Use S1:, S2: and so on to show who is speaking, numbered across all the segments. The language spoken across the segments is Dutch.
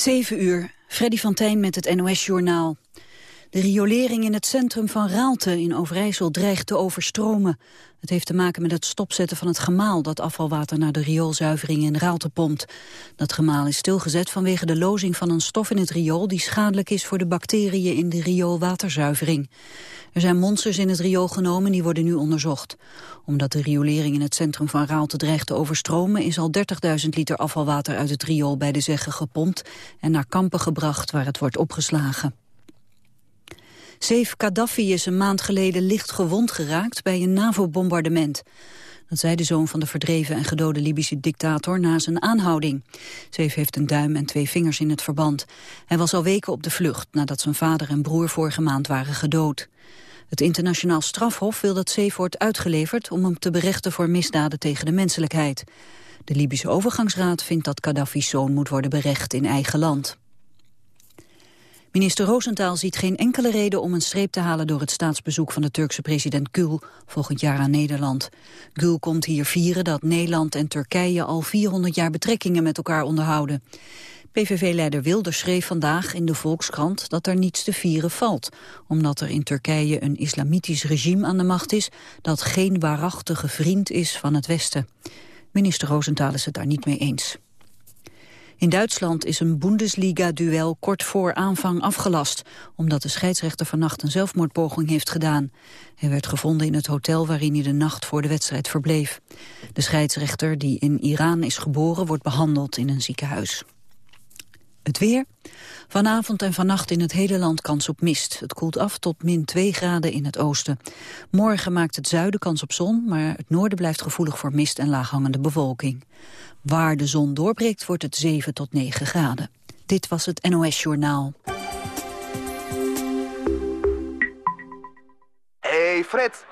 S1: 7 uur, Freddy van met het NOS-journaal. De riolering in het centrum van Raalte in Overijssel dreigt te overstromen. Het heeft te maken met het stopzetten van het gemaal... dat afvalwater naar de rioolzuivering in Raalte pompt. Dat gemaal is stilgezet vanwege de lozing van een stof in het riool... die schadelijk is voor de bacteriën in de rioolwaterzuivering. Er zijn monsters in het riool genomen, die worden nu onderzocht. Omdat de riolering in het centrum van Raalte dreigt te overstromen... is al 30.000 liter afvalwater uit het riool bij de Zegge gepompt... en naar kampen gebracht waar het wordt opgeslagen. Saif Gaddafi is een maand geleden licht gewond geraakt bij een NAVO-bombardement. Dat zei de zoon van de verdreven en gedode Libische dictator na zijn aanhouding. Saif heeft een duim en twee vingers in het verband. Hij was al weken op de vlucht nadat zijn vader en broer vorige maand waren gedood. Het internationaal strafhof wil dat Saif wordt uitgeleverd om hem te berechten voor misdaden tegen de menselijkheid. De Libische overgangsraad vindt dat Gaddafi's zoon moet worden berecht in eigen land. Minister Roosentaal ziet geen enkele reden om een streep te halen door het staatsbezoek van de Turkse president Gül volgend jaar aan Nederland. Gül komt hier vieren dat Nederland en Turkije al 400 jaar betrekkingen met elkaar onderhouden. PVV-leider Wilders schreef vandaag in de Volkskrant dat er niets te vieren valt, omdat er in Turkije een islamitisch regime aan de macht is dat geen waarachtige vriend is van het Westen. Minister Roosentaal is het daar niet mee eens. In Duitsland is een Bundesliga-duel kort voor aanvang afgelast... omdat de scheidsrechter vannacht een zelfmoordpoging heeft gedaan. Hij werd gevonden in het hotel waarin hij de nacht voor de wedstrijd verbleef. De scheidsrechter, die in Iran is geboren, wordt behandeld in een ziekenhuis. Het weer. Vanavond en vannacht in het hele land kans op mist. Het koelt af tot min 2 graden in het oosten. Morgen maakt het zuiden kans op zon, maar het noorden blijft gevoelig voor mist en laaghangende bewolking. Waar de zon doorbreekt wordt het 7 tot 9 graden. Dit was het NOS Journaal.
S2: Hey Fred,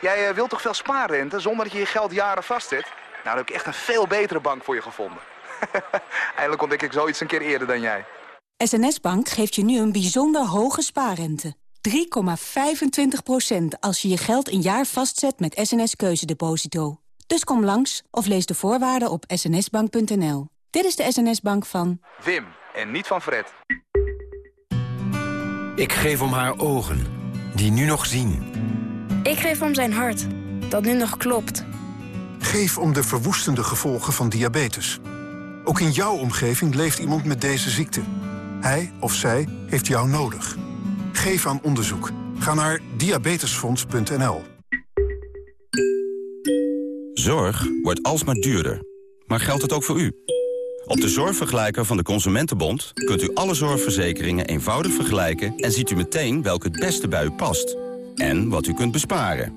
S2: jij uh, wilt toch veel spaarrente zonder dat je je geld jaren vastzet? Nou, dan heb ik echt een veel betere bank voor je gevonden. Eindelijk ontdek ik zoiets een keer eerder dan jij.
S3: SNS Bank geeft je nu een bijzonder hoge spaarrente. 3,25% als je je geld een jaar vastzet met SNS Keuzedeposito. Dus kom langs of lees de voorwaarden op snsbank.nl. Dit is de SNS-bank van...
S2: Wim, en niet van Fred.
S4: Ik geef om haar ogen, die nu nog zien.
S5: Ik geef om zijn hart, dat nu nog klopt.
S6: Geef om de verwoestende gevolgen van diabetes. Ook in jouw omgeving leeft iemand met deze ziekte. Hij of zij heeft jou nodig. Geef aan onderzoek. Ga naar diabetesfonds.nl.
S7: Zorg wordt alsmaar duurder. Maar geldt het ook voor u? Op de zorgvergelijker van de Consumentenbond kunt u alle zorgverzekeringen eenvoudig vergelijken... en ziet u meteen welke het beste bij u past. En wat u kunt besparen.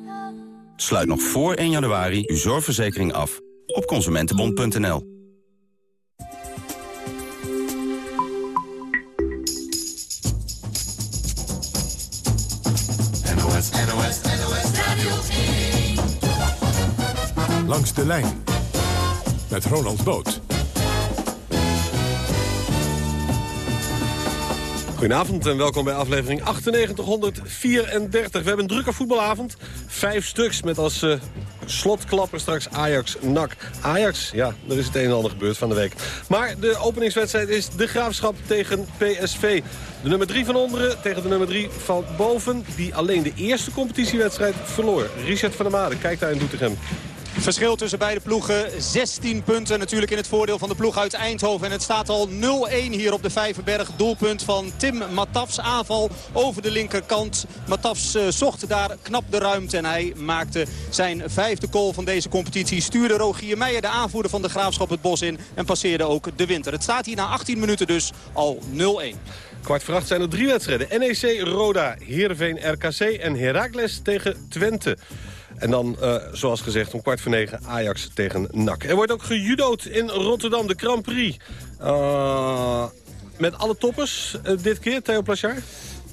S7: Sluit nog voor 1 januari uw zorgverzekering af op consumentenbond.nl.
S8: Langs de lijn met Ronald Boot.
S9: Goedenavond en welkom bij aflevering 9834. We hebben een drukke voetbalavond. Vijf stuks met als uh, slotklapper straks Ajax-NAC. Ajax, ja, er is het een en ander gebeurd van de week. Maar de openingswedstrijd is de Graafschap tegen PSV. De nummer 3 van onderen tegen de nummer 3 van boven... die alleen de eerste competitiewedstrijd verloor. Richard van der Made kijkt daar in Doetinchem.
S10: Verschil tussen beide ploegen 16 punten natuurlijk in het voordeel van de ploeg uit Eindhoven. En het staat al 0-1 hier op de Vijverberg. Doelpunt van Tim Matafs aanval over de linkerkant. Matafs uh, zocht daar knap de ruimte en hij maakte zijn vijfde goal van deze competitie. Stuurde Rogier Meijer, de aanvoerder van de Graafschap, het bos in en passeerde ook de winter. Het staat hier na 18 minuten dus al 0-1.
S9: Kwart voor acht zijn er drie wedstrijden. NEC, Roda, Heerenveen, RKC en Heracles tegen Twente. En dan, uh, zoals gezegd, om kwart voor negen Ajax tegen NAC. Er wordt ook gejudood in Rotterdam, de Grand Prix. Uh, met alle toppers uh, dit keer, Theo Plachard?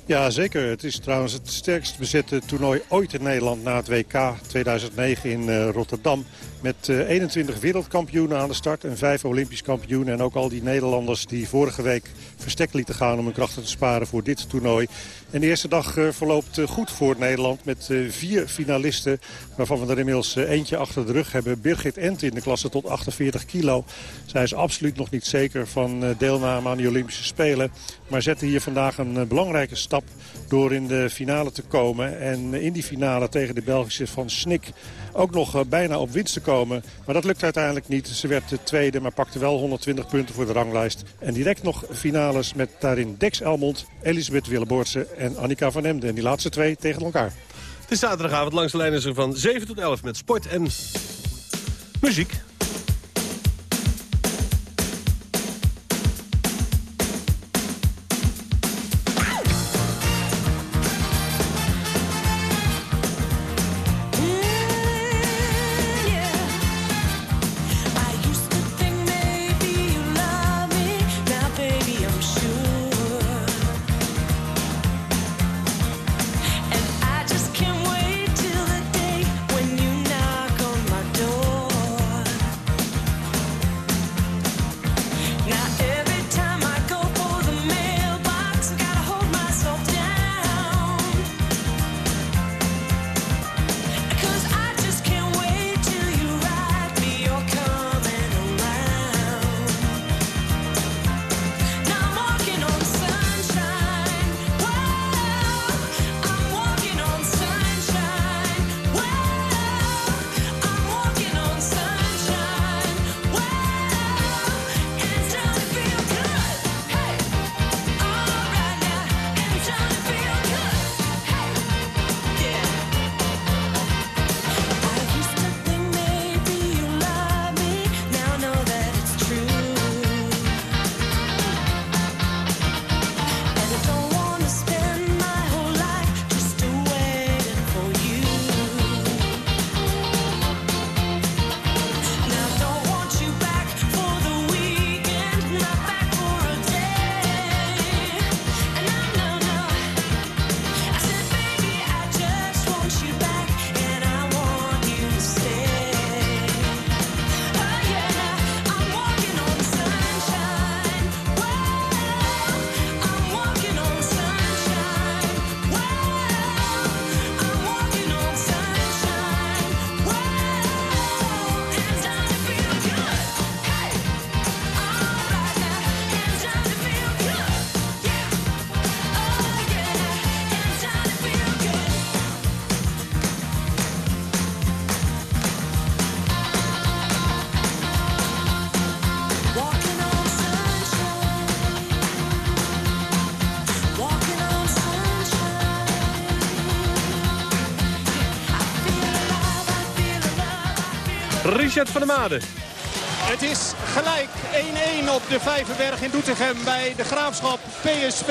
S11: Ja, zeker. Het is trouwens het sterkst bezette toernooi ooit in Nederland na het WK 2009 in Rotterdam. Met 21 wereldkampioenen aan de start en 5 Olympisch kampioenen. En ook al die Nederlanders die vorige week verstek lieten gaan om hun krachten te sparen voor dit toernooi. En de eerste dag verloopt goed voor Nederland met vier finalisten. Waarvan we er inmiddels eentje achter de rug hebben. Birgit Ent in de klasse tot 48 kilo. Zij is absoluut nog niet zeker van deelname aan de Olympische Spelen. Maar zette hier vandaag een belangrijke stap door in de finale te komen. En in die finale tegen de Belgische van Snik ook nog eh, bijna op winst te komen. Maar dat lukt uiteindelijk niet. Ze werd de tweede, maar pakte wel 120 punten voor de ranglijst. En direct nog finales met daarin Dex Elmond, Elisabeth Willeboortse Annika van Emden. En die laatste twee tegen elkaar.
S12: Het is zaterdagavond langs de lijn is er van 7 tot 11 met sport en muziek. Richard van der Made.
S10: Het is gelijk 1-1 op de Vijverberg in Doetinchem bij de Graafschap PSV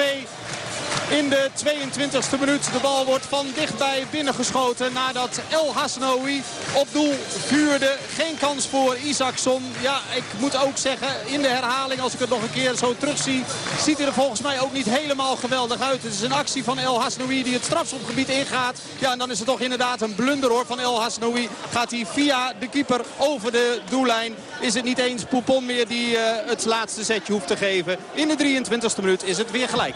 S10: in de 22e minuut. De bal wordt van dichtbij binnengeschoten nadat El Hasnoui op doel vuurde. Geen kans voor Isaacson. Ja, ik moet ook zeggen, in de herhaling als ik het nog een keer zo terugzie... ziet hij er volgens mij ook niet helemaal geweldig uit. Het is een actie van El Hasnoui die het strafschopgebied ingaat. Ja, en dan is het toch inderdaad een blunder hoor van El Hasnoui. Gaat hij via de keeper over de doellijn. Is het niet eens Poupon meer die uh, het laatste setje hoeft te geven. In de 23e minuut is het weer gelijk.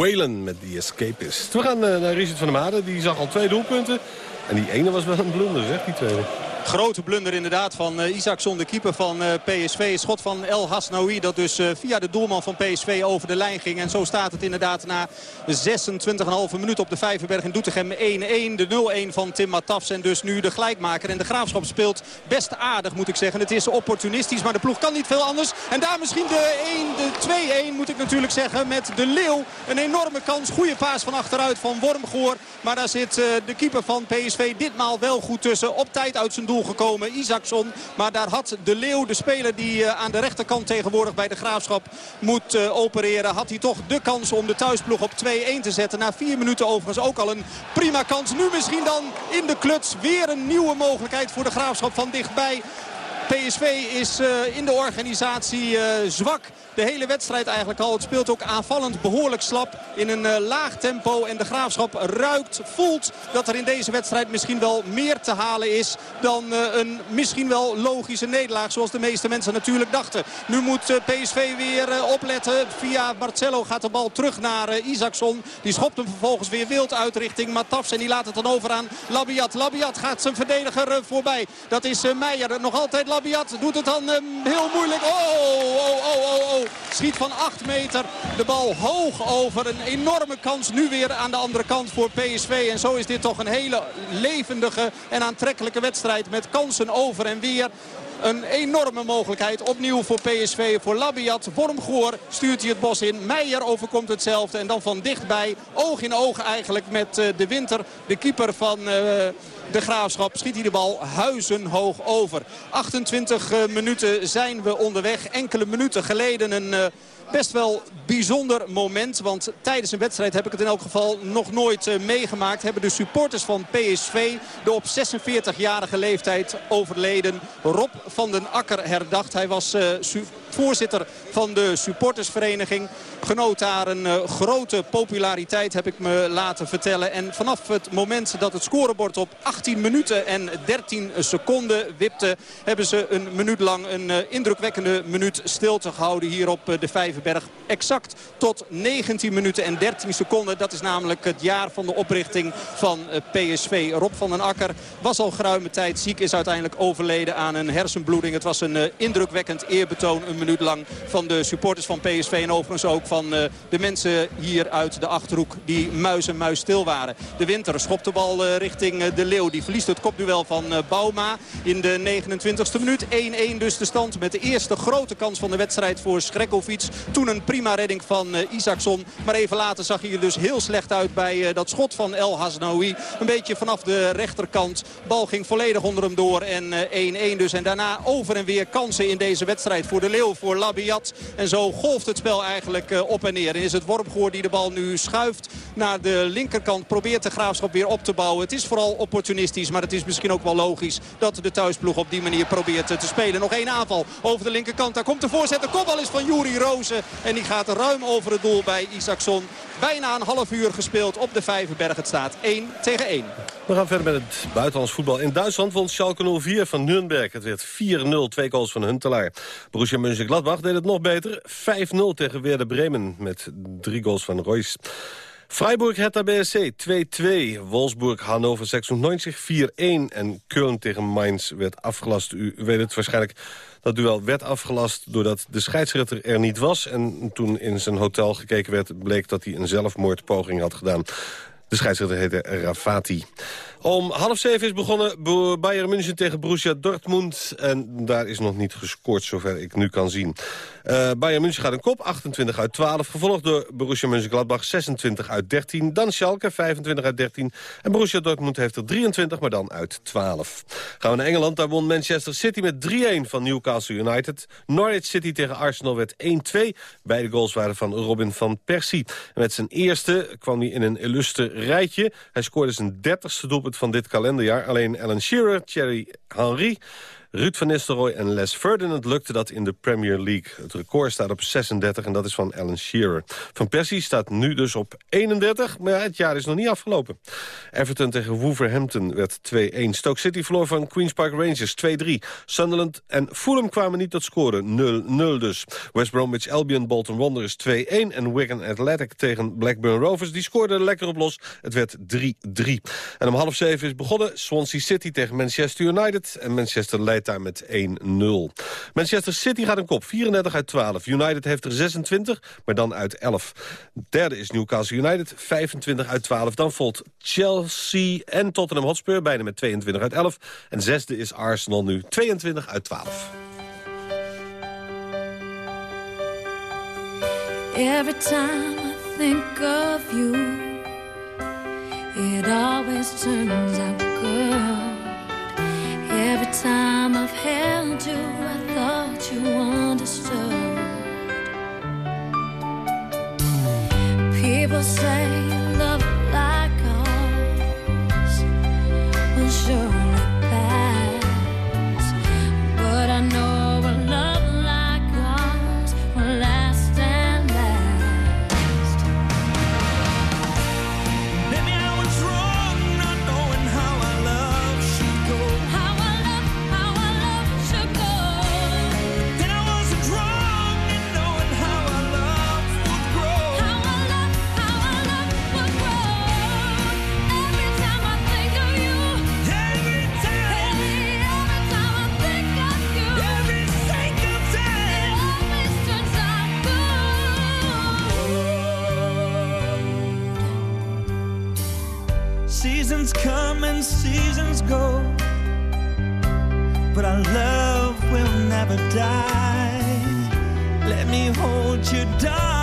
S9: Whalen met die Escapist. We gaan eh, naar Richard van der Made. Die zag al twee doelpunten. En die ene was wel een blunder, zeg, die tweede.
S10: Grote blunder inderdaad van uh, Isaacson, de keeper van uh, PSV. Schot van El Hasnaoui dat dus uh, via de doelman van PSV over de lijn ging. En zo staat het inderdaad na 26,5 minuut op de Vijverberg in Doetinchem 1-1. De 0-1 van Tim Matafs en dus nu de gelijkmaker. En de Graafschap speelt best aardig moet ik zeggen. Het is opportunistisch, maar de ploeg kan niet veel anders. En daar misschien de, 1, de 2-1 moet ik natuurlijk zeggen met de Leeuw. Een enorme kans, goede paas van achteruit van Wormgoor. Maar daar zit de keeper van PSV ditmaal wel goed tussen. Op tijd uit zijn doel gekomen, Isaacson. Maar daar had de Leeuw, de speler die uh, aan de rechterkant tegenwoordig bij de Graafschap moet uh, opereren. Had hij toch de kans om de thuisploeg op 2-1 te zetten. Na vier minuten overigens ook al een prima kans. Nu misschien dan in de kluts weer een nieuwe mogelijkheid voor de Graafschap van dichtbij. PSV is uh, in de organisatie uh, zwak. De hele wedstrijd eigenlijk al. Het speelt ook aanvallend behoorlijk slap in een uh, laag tempo. En de Graafschap ruikt, voelt dat er in deze wedstrijd misschien wel meer te halen is... dan een misschien wel logische nederlaag zoals de meeste mensen natuurlijk dachten. Nu moet PSV weer opletten. Via Marcelo gaat de bal terug naar Isaacson. Die schopt hem vervolgens weer wild uit richting Matafs. En die laat het dan over aan Labiat. Labiat gaat zijn verdediger voorbij. Dat is Meijer. Nog altijd Labiat. Labiat doet het dan um, heel moeilijk. Oh, oh, oh, oh, oh. Schiet van 8 meter de bal hoog over. Een enorme kans nu weer aan de andere kant voor PSV. En zo is dit toch een hele levendige en aantrekkelijke wedstrijd. Met kansen over en weer. Een enorme mogelijkheid opnieuw voor PSV, voor Labiat. Wormgoor stuurt hij het bos in. Meijer overkomt hetzelfde. En dan van dichtbij, oog in oog eigenlijk met uh, de winter. De keeper van... Uh, de Graafschap schiet hij de bal huizenhoog over. 28 uh, minuten zijn we onderweg. Enkele minuten geleden een... Uh, best wel bijzonder moment. Want tijdens een wedstrijd heb ik het in elk geval nog nooit uh, meegemaakt. Hebben de supporters van PSV de op 46-jarige leeftijd overleden Rob van den Akker herdacht. Hij was uh, voorzitter van de supportersvereniging. Genoot daar een uh, grote populariteit heb ik me laten vertellen. En vanaf het moment dat het scorebord op 18 minuten en 13 seconden wipte... hebben ze een minuut lang een uh, indrukwekkende minuut stilte gehouden hier op uh, de Vijverberg. Exact tot 19 minuten en 13 seconden. Dat is namelijk het jaar van de oprichting van PSV. Rob van den Akker was al geruime tijd ziek. Is uiteindelijk overleden aan een hersenbloeding. Het was een indrukwekkend eerbetoon minuut lang van de supporters van PSV. En overigens ook van uh, de mensen hier uit de Achterhoek die muis en muis stil waren. De Winter schopt de bal uh, richting uh, de Leeuw. Die verliest het kopduel van Bauma in de 29e minuut. 1-1 dus de stand met de eerste grote kans van de wedstrijd voor Schrekkovic. Toen een prima redding van Isaacson. Maar even later zag hij er dus heel slecht uit bij dat schot van El Hasnaoui. Een beetje vanaf de rechterkant. Bal ging volledig onder hem door en 1-1 dus. En daarna over en weer kansen in deze wedstrijd voor de Leeuw, voor Labiat. En zo golft het spel eigenlijk uh, op en neer. En is het Wormgoor die de bal nu schuift naar de linkerkant. Probeert de Graafschap weer op te bouwen. Het is vooral opportunistisch. Maar het is misschien ook wel logisch dat de thuisploeg op die manier probeert uh, te spelen. Nog één aanval over de linkerkant. Daar komt de voorzet. De kopbal is van Juri Rozen. En die gaat ruim over het doel bij Isaacson. Bijna een half uur gespeeld op de Vijverberg. Het staat 1 tegen 1.
S9: We gaan verder met het buitenlands voetbal. In Duitsland won Schalke 04 van Nürnberg. Het werd 4-0, twee goals van Huntelaar. Borussia Mönchengladbach deed het nog beter. 5-0 tegen Werder Bremen met drie goals van Royce. Freiburg Hertha BSC 2-2. Wolfsburg Hannover 96 4-1. En Köln tegen Mainz werd afgelast. U weet het waarschijnlijk. Dat duel werd afgelast doordat de scheidsrechter er niet was. En toen in zijn hotel gekeken werd, bleek dat hij een zelfmoordpoging had gedaan. De scheidsrechter heette Rafati. Om half zeven is begonnen Bayern München tegen Borussia Dortmund. En daar is nog niet gescoord, zover ik nu kan zien. Uh, Bayern München gaat een kop, 28 uit 12. Gevolgd door Borussia Mönchengladbach, 26 uit 13. Dan Schalke, 25 uit 13. En Borussia Dortmund heeft er 23, maar dan uit 12. Gaan we naar Engeland, daar won Manchester City met 3-1 van Newcastle United. Norwich City tegen Arsenal werd 1-2. Beide goals waren van Robin van Persie. Met zijn eerste kwam hij in een illustre rijtje. Hij scoorde zijn 30ste doelpunt van dit kalenderjaar. Alleen Alan Shearer, Thierry Henry... Ruud van Nistelrooy en Les Ferdinand lukte dat in de Premier League. Het record staat op 36 en dat is van Alan Shearer. Van Persie staat nu dus op 31, maar het jaar is nog niet afgelopen. Everton tegen Wolverhampton werd 2-1. Stoke City verloor van Queen's Park Rangers 2-3. Sunderland en Fulham kwamen niet tot scoren, 0-0 dus. West Bromwich Albion Bolton Wanderers 2-1 en Wigan Athletic tegen Blackburn Rovers. Die scoorden lekker op los. Het werd 3-3. En om half zeven is begonnen Swansea City tegen Manchester United en Manchester daar met 1-0. Manchester City gaat een kop, 34 uit 12. United heeft er 26, maar dan uit 11. Derde is Newcastle United, 25 uit 12. Dan volgt Chelsea en Tottenham Hotspur, bijna met 22 uit 11. En zesde is Arsenal nu, 22 uit 12.
S13: Every time I think of you It always turns out good Every time I've held you, I thought you understood. People say love like ours will
S12: seasons go, but our love will never die. Let me hold you, darling,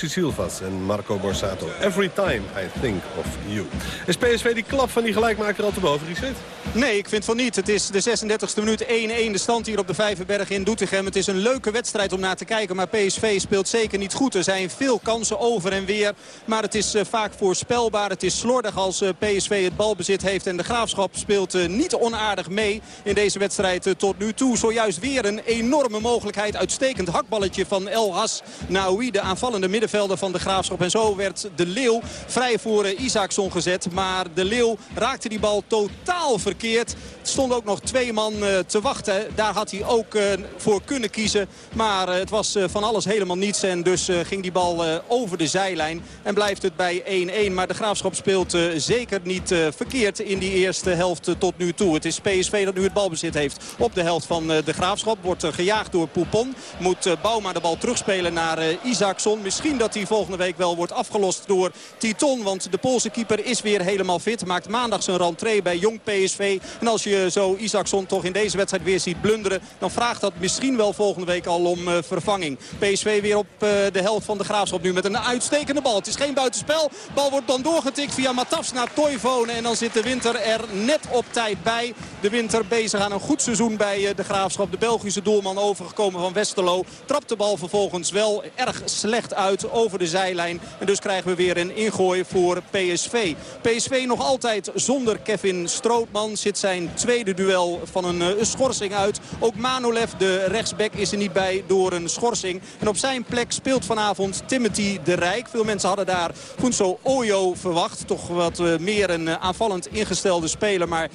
S9: Lucy Silvas en Marco Borsato. Every time I think of you. Is PSV die klap van die gelijkmaker al te boven, Richard?
S10: Nee, ik vind van niet. Het is de 36e minuut 1-1 de stand hier op de Vijverberg in Doetinchem. Het is een leuke wedstrijd om naar te kijken. Maar PSV speelt zeker niet goed. Er zijn veel kansen over en weer. Maar het is eh, vaak voorspelbaar. Het is slordig als eh, PSV het balbezit heeft. En de Graafschap speelt eh, niet onaardig mee in deze wedstrijd tot nu toe. Zojuist weer een enorme mogelijkheid. Uitstekend hakballetje van El Has Naoui. De aanvallende middenvelder van de Graafschap. En zo werd de Leeuw vrij voor eh, Isaacson gezet. Maar de Leeuw raakte die bal totaal verkeerd. Er stonden ook nog twee man eh, te wachten. Daar had hij ook eh, voor kunnen kiezen. Maar het was van alles helemaal niets. En dus ging die bal over de zijlijn. En blijft het bij 1-1. Maar de Graafschap speelt zeker niet verkeerd in die eerste helft tot nu toe. Het is PSV dat nu het balbezit heeft op de helft van de Graafschap. Wordt gejaagd door Poupon. Moet Bouma de bal terugspelen naar Isaacson. Misschien dat hij volgende week wel wordt afgelost door Titon. Want de Poolse keeper is weer helemaal fit. Maakt maandag zijn rentree bij Jong PSV. En als je zo Isaacson toch in deze wedstrijd weer ziet blunderen... dan vraagt dat misschien wel volgende week al om eh, vervanging. PSV weer op eh, de helft van de Graafschap nu met een uitstekende bal. Het is geen buitenspel. Bal wordt dan doorgetikt via Matafs naar Toivonen. En dan zit de Winter er net op tijd bij. De Winter bezig aan een goed seizoen bij eh, de Graafschap. De Belgische doelman overgekomen van Westerlo. Trapt de bal vervolgens wel erg slecht uit over de zijlijn. En dus krijgen we weer een ingooi voor PSV. PSV nog altijd zonder Kevin Strootman. Zit zijn tweede duel van een, eh, een schorsing uit. Ook Manolev, de rechtsback, is er niet bij door een schorsing. En op zijn plek speelt vanavond Timothy de Rijk. Veel mensen hadden daar Funso Oyo verwacht. Toch wat eh, meer een eh, aanvallend ingestelde speler. Maar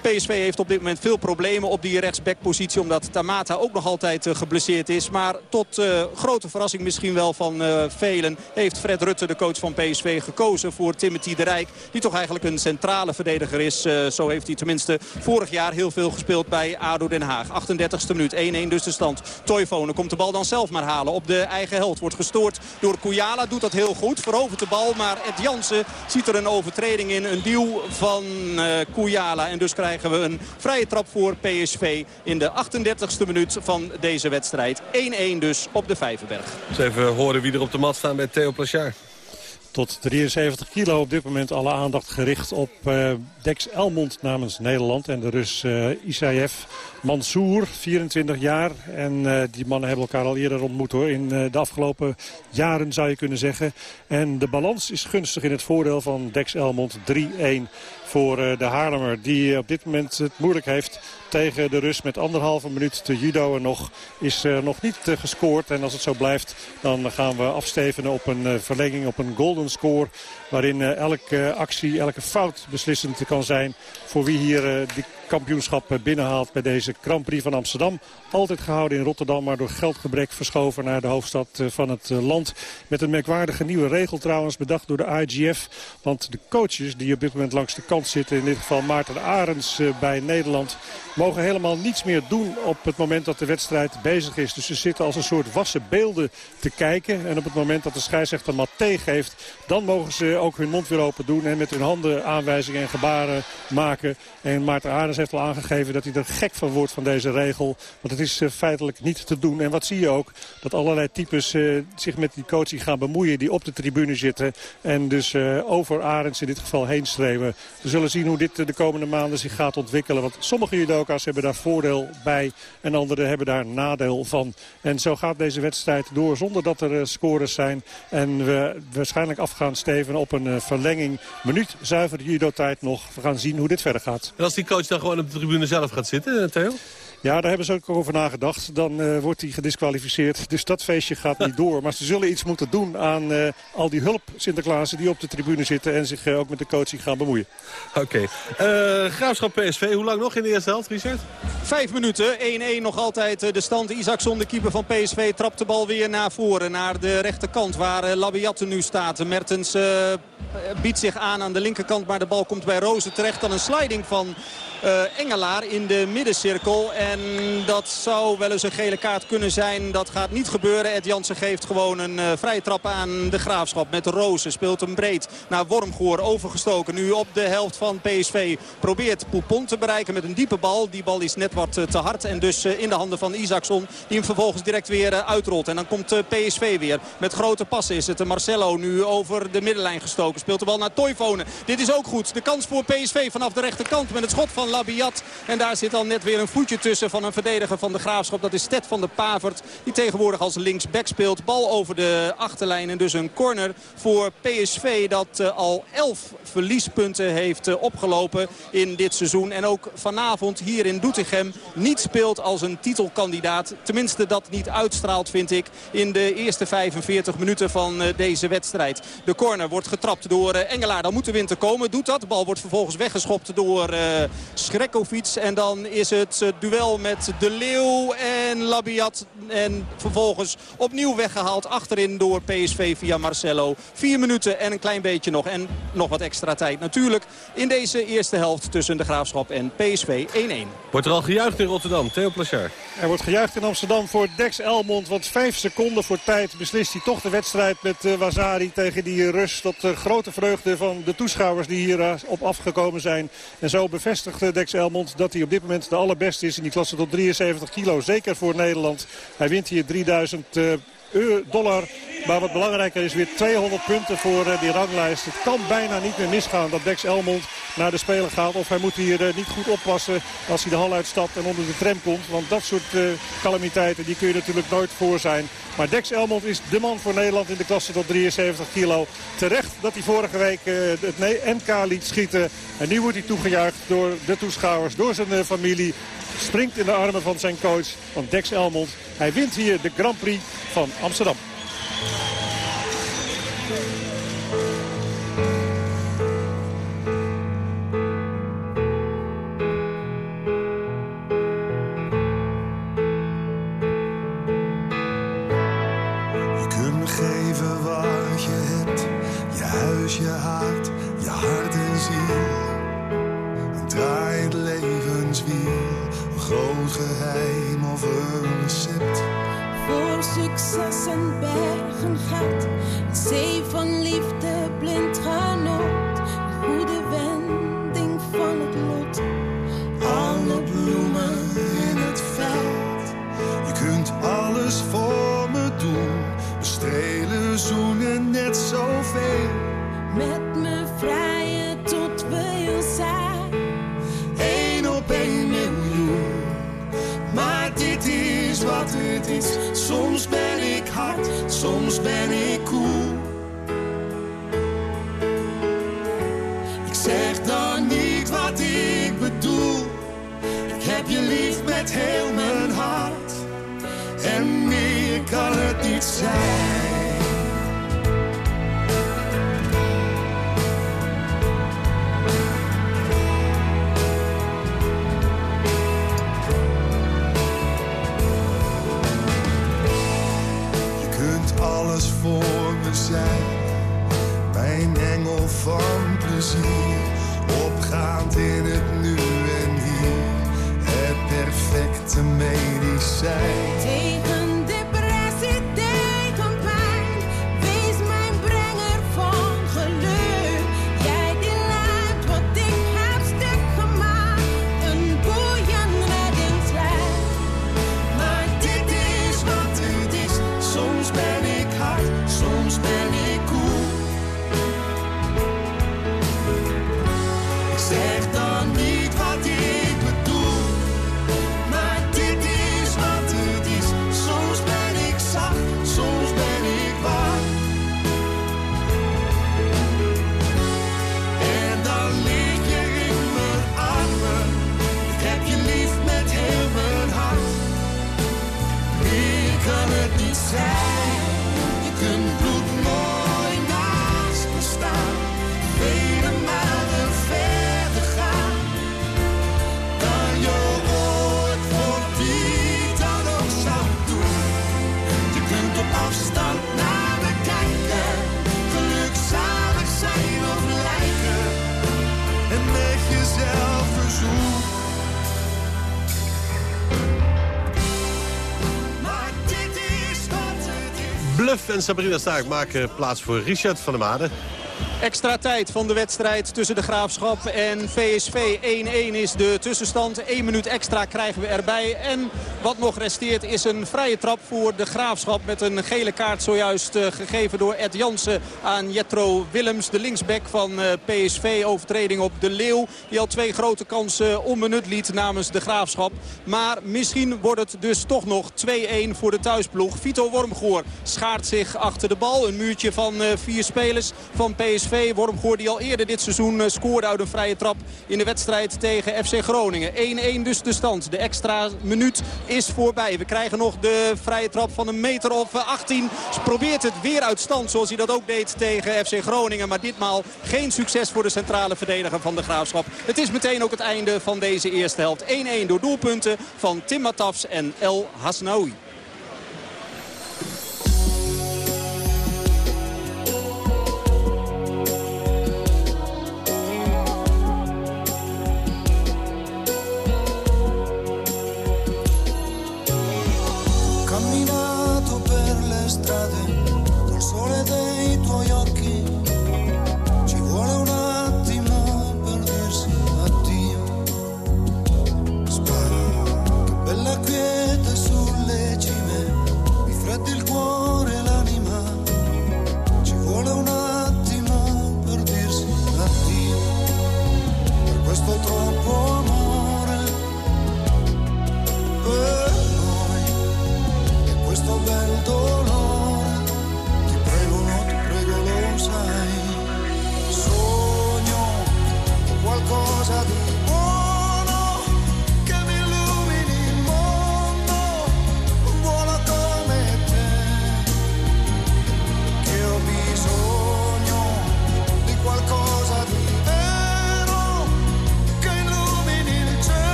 S10: PSV heeft op dit moment veel problemen op die rechtsbackpositie. Omdat Tamata ook nog altijd eh, geblesseerd is. Maar tot eh, grote verrassing misschien wel van eh, velen... heeft Fred Rutte, de coach van PSV, gekozen voor Timothy de Rijk. Die toch eigenlijk een centrale verdediger is. Zo heeft hij tenminste vorig jaar heel veel gespeeld bij ADO Den Haag. 38e minuut, 1-1 dus de stand. Toivonen komt de bal dan zelf maar halen op de eigen helft. Wordt gestoord door Kouyala, doet dat heel goed. Verovert de bal, maar Ed Jansen ziet er een overtreding in. Een duw van eh Kouyala. En dus krijgen we een vrije trap voor PSV in de 38e minuut van deze wedstrijd. 1-1 dus op de Vijverberg.
S9: Even horen wie er op de mat staan bij Theo Plachard.
S11: Tot 73 kilo op dit moment alle aandacht gericht op eh, Dex Elmond namens Nederland. En de Rus eh Isaev Mansour, 24 jaar. En eh, die mannen hebben elkaar al eerder ontmoet hoor. In de afgelopen jaren zou je kunnen zeggen. En de balans is gunstig in het voordeel van Dex Elmond 3-1 voor de Haarlemmer. Die op dit moment het moeilijk heeft tegen de Rus met anderhalve minuut te judo. En nog is er nog niet eh, gescoord. En als het zo blijft dan gaan we afstevenen op een eh, verlenging, op een golden score. Waarin eh, elke actie, elke fout beslissend kan zijn voor wie hier eh, die kampioenschap binnenhaalt bij deze Grand Prix van Amsterdam. Altijd gehouden in Rotterdam, maar door geldgebrek verschoven naar de hoofdstad eh, van het eh, land. Met een merkwaardige nieuwe regel trouwens, bedacht door de IGF. Want de coaches die op dit moment langs de kant zitten, in dit geval Maarten Arends eh, bij Nederland, mogen helemaal niets meer doen op het moment dat de wedstrijd bezig is. Dus ze zitten als een soort wassen beelden te kijken. En op het moment dat de scheidsrechter mat geeft, dan mogen ze ook hun mond weer open doen en met hun handen aanwijzingen en gebaren maken. En Maarten Arends heeft al aangegeven dat hij er gek van wordt van deze regel. Want het is eh, feitelijk niet te doen. En wat zie je ook? Dat allerlei types eh, zich met die coaching gaan bemoeien die op de tribune zitten. En dus eh, over Arends in dit geval heen streven. We zullen zien hoe dit de komende maanden zich gaat ontwikkelen. Want sommige judoka's hebben daar voordeel bij en anderen hebben daar nadeel van. En zo gaat deze wedstrijd door zonder dat er scores zijn. En we waarschijnlijk af gaan steven op een verlenging. Minuut zuiver judo-tijd nog. We gaan zien hoe dit verder gaat.
S9: En als die coach dan gewoon op de tribune zelf gaat zitten, eh, Theo?
S11: Ja, daar hebben ze ook over nagedacht. Dan eh, wordt hij gedisqualificeerd. Dus dat feestje gaat niet door. Maar ze zullen iets moeten doen aan eh, al die hulp Sinterklaasen die op de tribune zitten... en zich ook met de coaching gaan bemoeien.
S9: Oké. Eh, Graafschap PSV, hoe lang nog in de eerste helft, Richard?
S10: Vijf minuten, 1-1 nog altijd de stand. Isaacson, de keeper van PSV, trapt de bal weer naar voren. Naar de rechterkant waar Labiatte nu staat. Mertens eh, biedt zich aan aan de linkerkant, maar de bal komt bij Rozen terecht. Dan een sliding van eh, Engelaar in de middencirkel. En dat zou wel eens een gele kaart kunnen zijn. Dat gaat niet gebeuren. Ed Jansen geeft gewoon een eh, vrije trap aan de Graafschap. Met Rozen speelt hem breed naar Wormgoor. Overgestoken nu op de helft van PSV. Probeert Poupon te bereiken met een diepe bal. Die bal is net wat eh, te hard. En dus in de handen van Isaacson. Die hem vervolgens direct weer uitrolt. En dan komt PSV weer. Met grote passen is het. Marcelo nu over de middenlijn gestoken. Speelt de bal naar Toivonen. Dit is ook goed. De kans voor PSV vanaf de rechterkant met het schot van Labiat. En daar zit al net weer een voetje tussen van een verdediger van de Graafschap. Dat is Stet van de Pavert. Die tegenwoordig als linksback speelt. Bal over de achterlijn. En dus een corner voor PSV dat eh, al 11 verliespunten heeft eh, opgelopen in dit seizoen. En ook vanavond hier in Doetinchem niet speelt als een titelkandidaat. Tenminste dat niet uitstraalt vind ik in de eerste 45 minuten van eh, deze wedstrijd. De corner wordt getrapt door Engelaar. Dan moet de winter komen. Doet dat. De bal wordt vervolgens weggeschopt door Schrekkovic. En dan is het eh, duel met De Leeuw en Labiat. En vervolgens opnieuw weggehaald achterin door PSV via Marcelo. Vier minuten en een klein beetje nog. En nog wat extra tijd natuurlijk in deze eerste helft tussen de Graafschap en PSV 1-1.
S9: Wordt er al gejuicht in Rotterdam. Theo Plachard.
S11: Er wordt gejuicht in Amsterdam voor Dex Elmond. Want vijf seconden voor tijd beslist hij toch de wedstrijd met uh, Wazari tegen die Rus. Tot uh, grote vreugde van de toeschouwers die hier op afgekomen zijn. En zo bevestigt Dex Elmond dat hij op dit moment de allerbeste is in die klasse tot 73 kilo. Zeker voor Nederland. Hij wint hier 3000 dollar. Maar wat belangrijker is weer 200 punten voor uh, die ranglijst. Het kan bijna niet meer misgaan dat Dex Elmond naar de Speler gaat. Of hij moet hier uh, niet goed oppassen als hij de hal uitstapt en onder de tram komt. Want dat soort uh, calamiteiten die kun je natuurlijk nooit voor zijn. Maar Dex Elmond is de man voor Nederland in de klasse tot 73 kilo. Terecht dat hij vorige week het NK liet schieten. En nu wordt hij toegejuicht door de toeschouwers, door zijn familie. Springt in de armen van zijn coach, van Dex Elmond. Hij wint hier de Grand Prix van Amsterdam.
S14: Succes en bergen zee zijn.
S15: Je kunt alles voor me zijn. Mijn engel van plezier. Opgaand in het nu en hier. Het perfecte medicijn.
S14: Tegen
S9: En Sabrina Staak maken plaats voor Richard van der Made.
S14: Extra tijd van de wedstrijd tussen de Graafschap en VSV. 1-1 is de tussenstand. 1 minuut extra krijgen we erbij. En wat nog resteert is een vrije trap voor de Graafschap. Met een gele kaart zojuist eh, gegeven door Ed Jansen aan Jetro Willems. De linksback van eh, PSV. Overtreding op de Leeuw. Die al twee grote kansen onbenut liet namens de Graafschap. Maar misschien wordt het dus toch nog 2-1 voor de thuisploeg. Vito Wormgoor schaart zich achter de bal. Een muurtje van eh, vier spelers van PSV. Wormgoor die al eerder dit seizoen eh, scoorde uit een vrije trap in de wedstrijd tegen FC Groningen. 1-1 dus de stand. De extra minuut is voorbij. We krijgen nog de vrije trap van een meter of eh, 18. Ze probeert het weer uit stand zoals hij dat ook deed tegen FC Groningen. Maar ditmaal geen succes voor de centrale verdediger van de Graafschap. Het is meteen ook het einde van deze eerste helft. 1-1 door doelpunten van Tim Matafs en El Hasnaoui.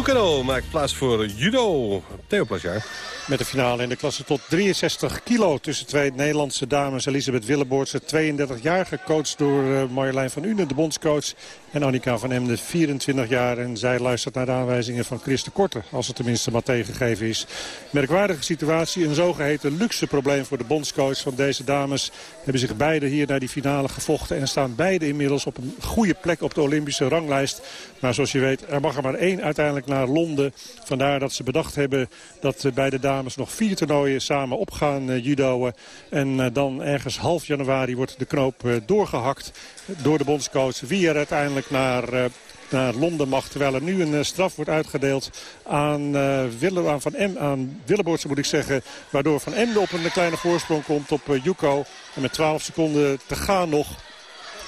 S9: Soekeno maakt plaats voor judo. Theo Plasjaar.
S11: Met de finale in de klasse tot 63 kilo tussen twee Nederlandse dames. Elisabeth Willeboortse, 32 jaar, gecoacht door eh, Marjolein van Unen, de bondscoach. En Annika van Emden, 24 jaar. En zij luistert naar de aanwijzingen van Chris de Korte, als het tenminste maar tegengegeven is. Merkwaardige situatie, een zogeheten luxe probleem voor de bondscoach van deze dames. Hebben zich beide hier naar die finale gevochten en staan beide inmiddels op een goede plek op de Olympische ranglijst. Maar zoals je weet, er mag er maar één uiteindelijk naar Londen. Vandaar dat ze bedacht hebben dat eh, bij de dames nog vier toernooien samen op gaan eh, judoën. En eh, dan ergens half januari wordt de knoop eh, doorgehakt door de bondscoach. Wie er uiteindelijk naar... naar Londen mag. Terwijl er nu een straf wordt uitgedeeld aan, eh Wille, aan, Van em, aan Willeboortse moet ik zeggen. Waardoor Van Emden op een kleine voorsprong komt op Yuko. En met 12 seconden te gaan nog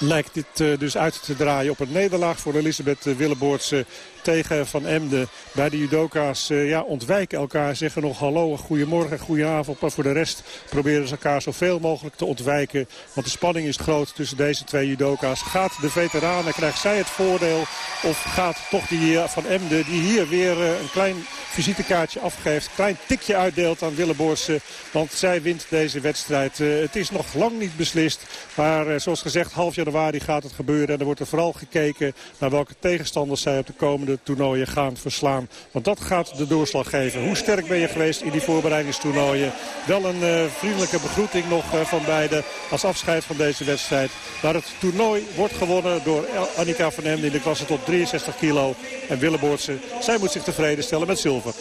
S11: lijkt dit eh, dus uit te draaien op een nederlaag voor Elisabeth uh, Willeboortse tegen Van Emden. Bij de judoka's eh, ja, ontwijken elkaar, zeggen nog hallo, goedemorgen, goedenavond. Maar voor de rest proberen ze elkaar zoveel mogelijk te ontwijken. Want de spanning is groot tussen deze twee judoka's. Gaat de veteranen, krijgt zij het voordeel? Of gaat toch die eh, Van Emden, die hier weer eh, een klein visitekaartje afgeeft. Klein tikje uitdeelt aan Willeboortse. Want zij wint deze wedstrijd. Eh, het is nog lang niet beslist. Maar eh, zoals gezegd, half januari januari gaat het gebeuren. En er wordt er vooral gekeken naar welke tegenstanders zij op de komende toernooien gaan verslaan. Want dat gaat de doorslag geven. Hoe sterk ben je geweest in die voorbereidingstoernooien? Wel een uh, vriendelijke begroeting nog uh, van beide als afscheid van deze wedstrijd. Maar het toernooi wordt gewonnen door Annika van Emden in de klasse tot 63 kilo. En Willeboortse, zij moet zich tevreden stellen met zilver.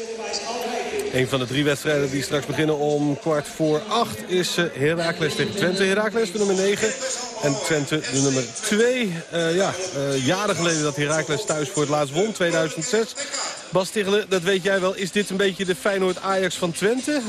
S9: Een van de drie wedstrijden die straks beginnen om kwart voor acht is uh, Heracles tegen Twente. Heracles de nummer 9 en Twente de nummer 2. Uh, ja, uh, jaren geleden dat Heracles thuis voor het laatst won, 2006. Bas Tichelen, dat weet jij wel. Is dit een beetje de Feyenoord-Ajax van Twente?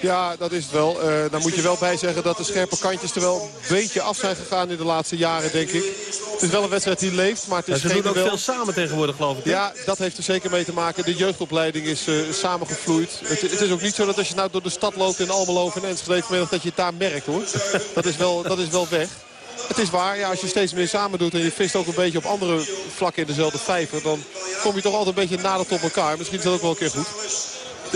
S16: Ja, dat is het wel. Uh, daar moet je wel bij zeggen dat de scherpe kantjes er wel een beetje af zijn gegaan in de laatste jaren, denk ik. Het is wel een wedstrijd die leeft, maar het is
S9: ja, ze doen ook wel... veel samen tegenwoordig, geloof ik. Hè?
S16: Ja, dat heeft er zeker mee te maken. De jeugdopleiding is uh, samengevloeid. Het, het, is ook niet zo dat als je nou door de stad loopt in Almelo en Enschede vanmiddag dat je het daar merkt, hoor. dat, is wel, dat is wel weg. Het is waar, ja, als je steeds meer samen doet en je vist ook een beetje op andere vlakken in dezelfde vijver... dan kom je toch altijd een beetje nader tot elkaar. Misschien is dat ook wel een keer goed.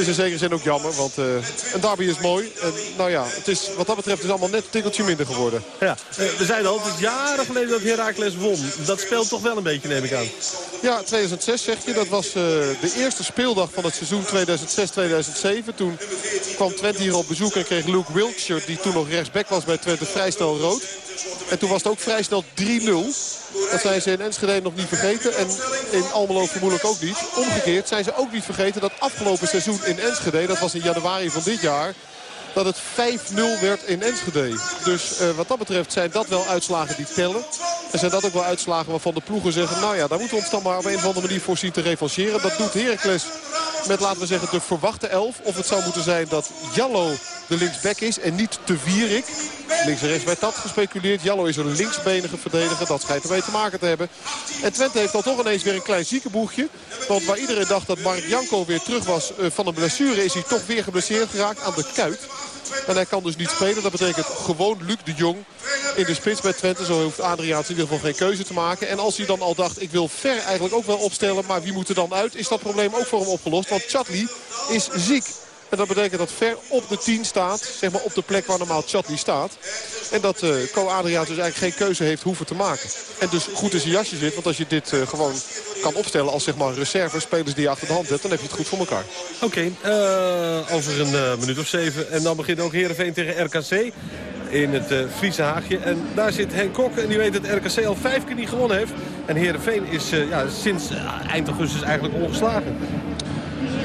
S16: Het is in zekere zin ook jammer, want uh, een derby is mooi. En nou ja, het is, wat dat betreft is allemaal net een tikkeltje minder geworden.
S9: Ja, we zeiden al, het is jaren geleden dat Heracles won. Dat speelt toch wel een beetje, neem ik aan.
S16: Ja, 2006 zeg je. Dat was uh, de eerste speeldag van het seizoen 2006-2007. Toen kwam Twente hier op bezoek en kreeg Luke Wilkshire, die toen nog rechtsback was bij Twente, vrij snel rood. En toen was het ook vrij snel 3-0. Dat zijn ze in Enschede nog niet vergeten. En in Almelo vermoedelijk ook niet. Omgekeerd zijn ze ook niet vergeten dat afgelopen seizoen in Enschede... dat was in januari van dit jaar dat het 5-0 werd in Enschede. Dus uh, wat dat betreft zijn dat wel uitslagen die tellen. En zijn dat ook wel uitslagen waarvan de ploegen zeggen... nou ja, daar moeten we ons dan maar op een of andere manier voor zien te revancheren. Dat doet Heracles met, laten we zeggen, de verwachte elf. Of het zou moeten zijn dat Jallo de linksback is en niet te Vierik. Links rechts werd dat gespeculeerd. Jallo is een linksbenige verdediger. Dat schijnt ermee te maken te hebben. En Twente heeft dan toch ineens weer een klein ziekenboegje. Want waar iedereen dacht dat Mark Janko weer terug was uh, van een blessure... is hij toch weer geblesseerd geraakt aan de kuit. En hij kan dus niet spelen. Dat betekent gewoon Luc de Jong in de spits bij Twente. Zo hoeft Adriaans in ieder geval geen keuze te maken. En als hij dan al dacht, ik wil Ver eigenlijk ook wel opstellen. Maar wie moet er dan uit? Is dat probleem ook voor hem opgelost? Want Chatli is ziek. En dat betekent dat Ver op de 10 staat. Zeg maar op de plek waar normaal Chatli staat. En dat Co Adriaans dus eigenlijk geen keuze heeft hoeven te maken. En dus goed in zijn jasje zit. Want als je dit uh, gewoon kan opstellen als zeg maar reserve spelers die je achter de hand hebt. Dan heb je het goed voor elkaar.
S9: Oké, uh, over een minuut of zeven. En dan begint ook Heerenveen tegen RKC in het uh, Friese Haagje. En daar zit Henk Kok en die weet dat RKC al vijf keer niet gewonnen heeft. En Heerenveen is ja, sinds eind augustus eigenlijk ongeslagen.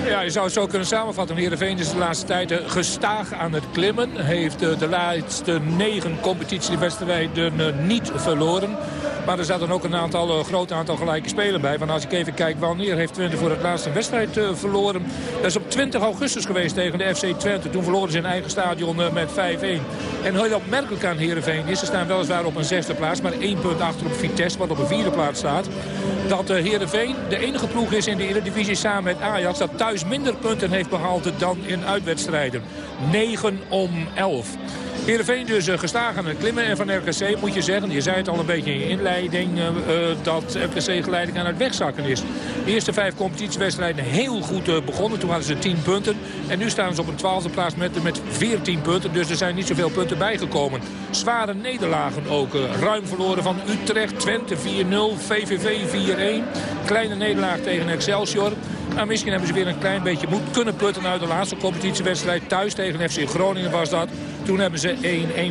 S17: Ja, je zou het zo kunnen samenvatten. Heerenveen is de laatste tijd gestaag aan het klimmen. Heeft de laatste negen competitiewedstrijden niet verloren. Maar er zaten ook een aantal, een groot aantal gelijke spelen bij. Want als ik even kijk, wanneer heeft Twente voor het laatst een wedstrijd uh, verloren? Dat is op 20 augustus geweest tegen de FC Twente. Toen verloren ze in eigen stadion uh, met 5-1. En heel opmerkelijk aan Heerenveen is, ze staan weliswaar op een zesde plaats. Maar één punt achter op Vitesse, wat op een vierde plaats staat. Dat uh, Heerenveen de enige ploeg is in de Eredivisie samen met Ajax... dat thuis minder punten heeft behaald dan in uitwedstrijden. 9 om 11. Heerenveen dus uh, gestaag aan het klimmen. En van RKC moet je zeggen, je zei het al een beetje in je inleiding... Uh, uh, dat RKC geleidelijk aan het wegzakken is. De eerste vijf competitiewedstrijden heel goed begonnen. Toen hadden ze 10 punten. En nu staan ze op een twaalfde plaats met, met 14 punten. Dus er zijn niet zoveel punten bijgekomen. Zware nederlagen ook. ruim verloren van Utrecht, Twente 4-0, VVV 4-1. Kleine nederlaag tegen Excelsior. Misschien hebben ze weer een klein beetje moed kunnen putten uit de laatste competitiewedstrijd. Thuis tegen FC Groningen was dat. Toen hebben ze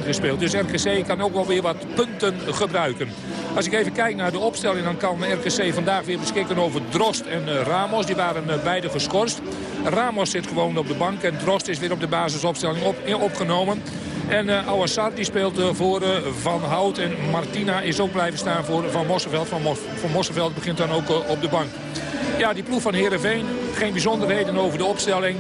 S17: 1-1 gespeeld. Dus RKC kan ook wel weer wat punten gebruiken. Als ik even kijk naar de opstelling, dan kan RKC vandaag weer beschikken over Drost en uh, Ramos. Die waren uh, beide geschorst. Ramos zit gewoon op de bank en Drost is weer op de basisopstelling op, opgenomen. En uh, Awassar die speelt uh, voor uh, Van Hout. En Martina is ook blijven staan voor Van Mosselveld. Van, Mos van Mosselveld begint dan ook op de bank. Ja, die ploeg van Heerenveen. Geen bijzonderheden over de opstelling.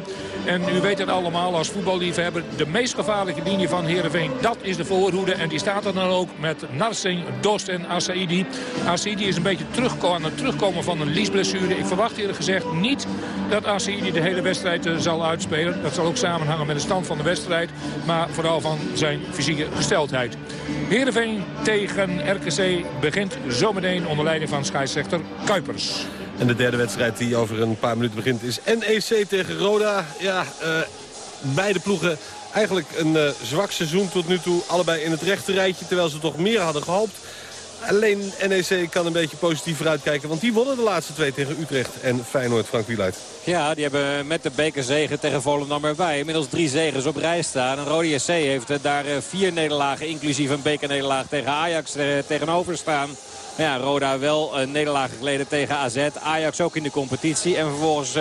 S17: En u weet het allemaal als voetballiefhebber. De meest gevaarlijke linie van Heerenveen, dat is de voorhoede. En die staat er dan ook met Narsing, Dost en Asaidi. Asaidi is een beetje terugkomen, aan het terugkomen van een liesblessure. Ik verwacht eerlijk gezegd niet dat Asaidi de hele wedstrijd uh, zal uitspelen. Dat zal ook samenhangen met de stand van de wedstrijd. Maar vooral van zijn fysieke gesteldheid. Heerenveen tegen RKC begint zometeen onder leiding van scheidsrechter Kuipers.
S9: En de derde wedstrijd die over een paar minuten begint is NEC tegen Roda. Ja, uh, beide ploegen eigenlijk een eh, zwak seizoen tot nu toe. Allebei in het rechte rijtje, terwijl ze toch meer hadden gehoopt. Alleen NEC kan een beetje positief vooruitkijken. Want die wonnen de laatste twee tegen Utrecht en Feyenoord, Frank Wieluid.
S18: Ja, die hebben met de bekerzegen tegen Volendam erbij. Inmiddels drie zegens op rij staan. En Rode SC heeft eh, daar eh, vier nederlagen, inclusief een bekernederlaag tegen Ajax eh, tegenover staan. Ja, Roda wel een nederlaag geleden tegen AZ. Ajax ook in de competitie. En vervolgens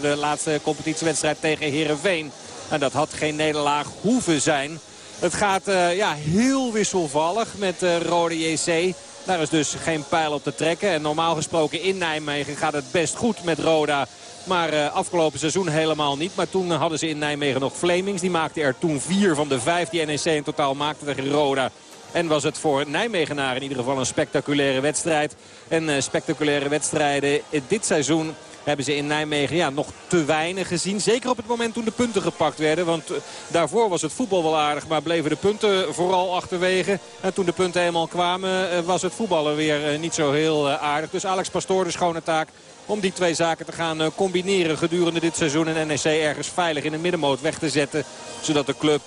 S18: de laatste competitiewedstrijd tegen Heerenveen. En dat had geen nederlaag hoeven zijn. Het gaat eh, ja, heel wisselvallig met eh Rode JC. Daar is dus geen pijl op te trekken. En normaal gesproken in Nijmegen gaat het best goed met Roda. Maar eh, afgelopen seizoen helemaal niet. Maar toen hadden ze in Nijmegen nog Flemings. Die maakte er toen vier van de vijf die NEC in totaal maakte tegen Roda. En was het voor Nijmegenaar in ieder geval een spectaculaire wedstrijd. En spectaculaire wedstrijden dit seizoen hebben ze in Nijmegen ja, nog te weinig gezien. Zeker op het moment toen de punten gepakt werden. Want eh, daarvoor was het voetbal wel aardig. Maar bleven de punten vooral achterwege. En toen de punten eenmaal kwamen eh, was het voetballen weer eh, niet zo heel aardig. Dus Alex Pastoor de schone taak om die twee zaken te gaan combineren gedurende dit seizoen. En NEC ergens veilig in de middenmoot weg te zetten. Zodat de club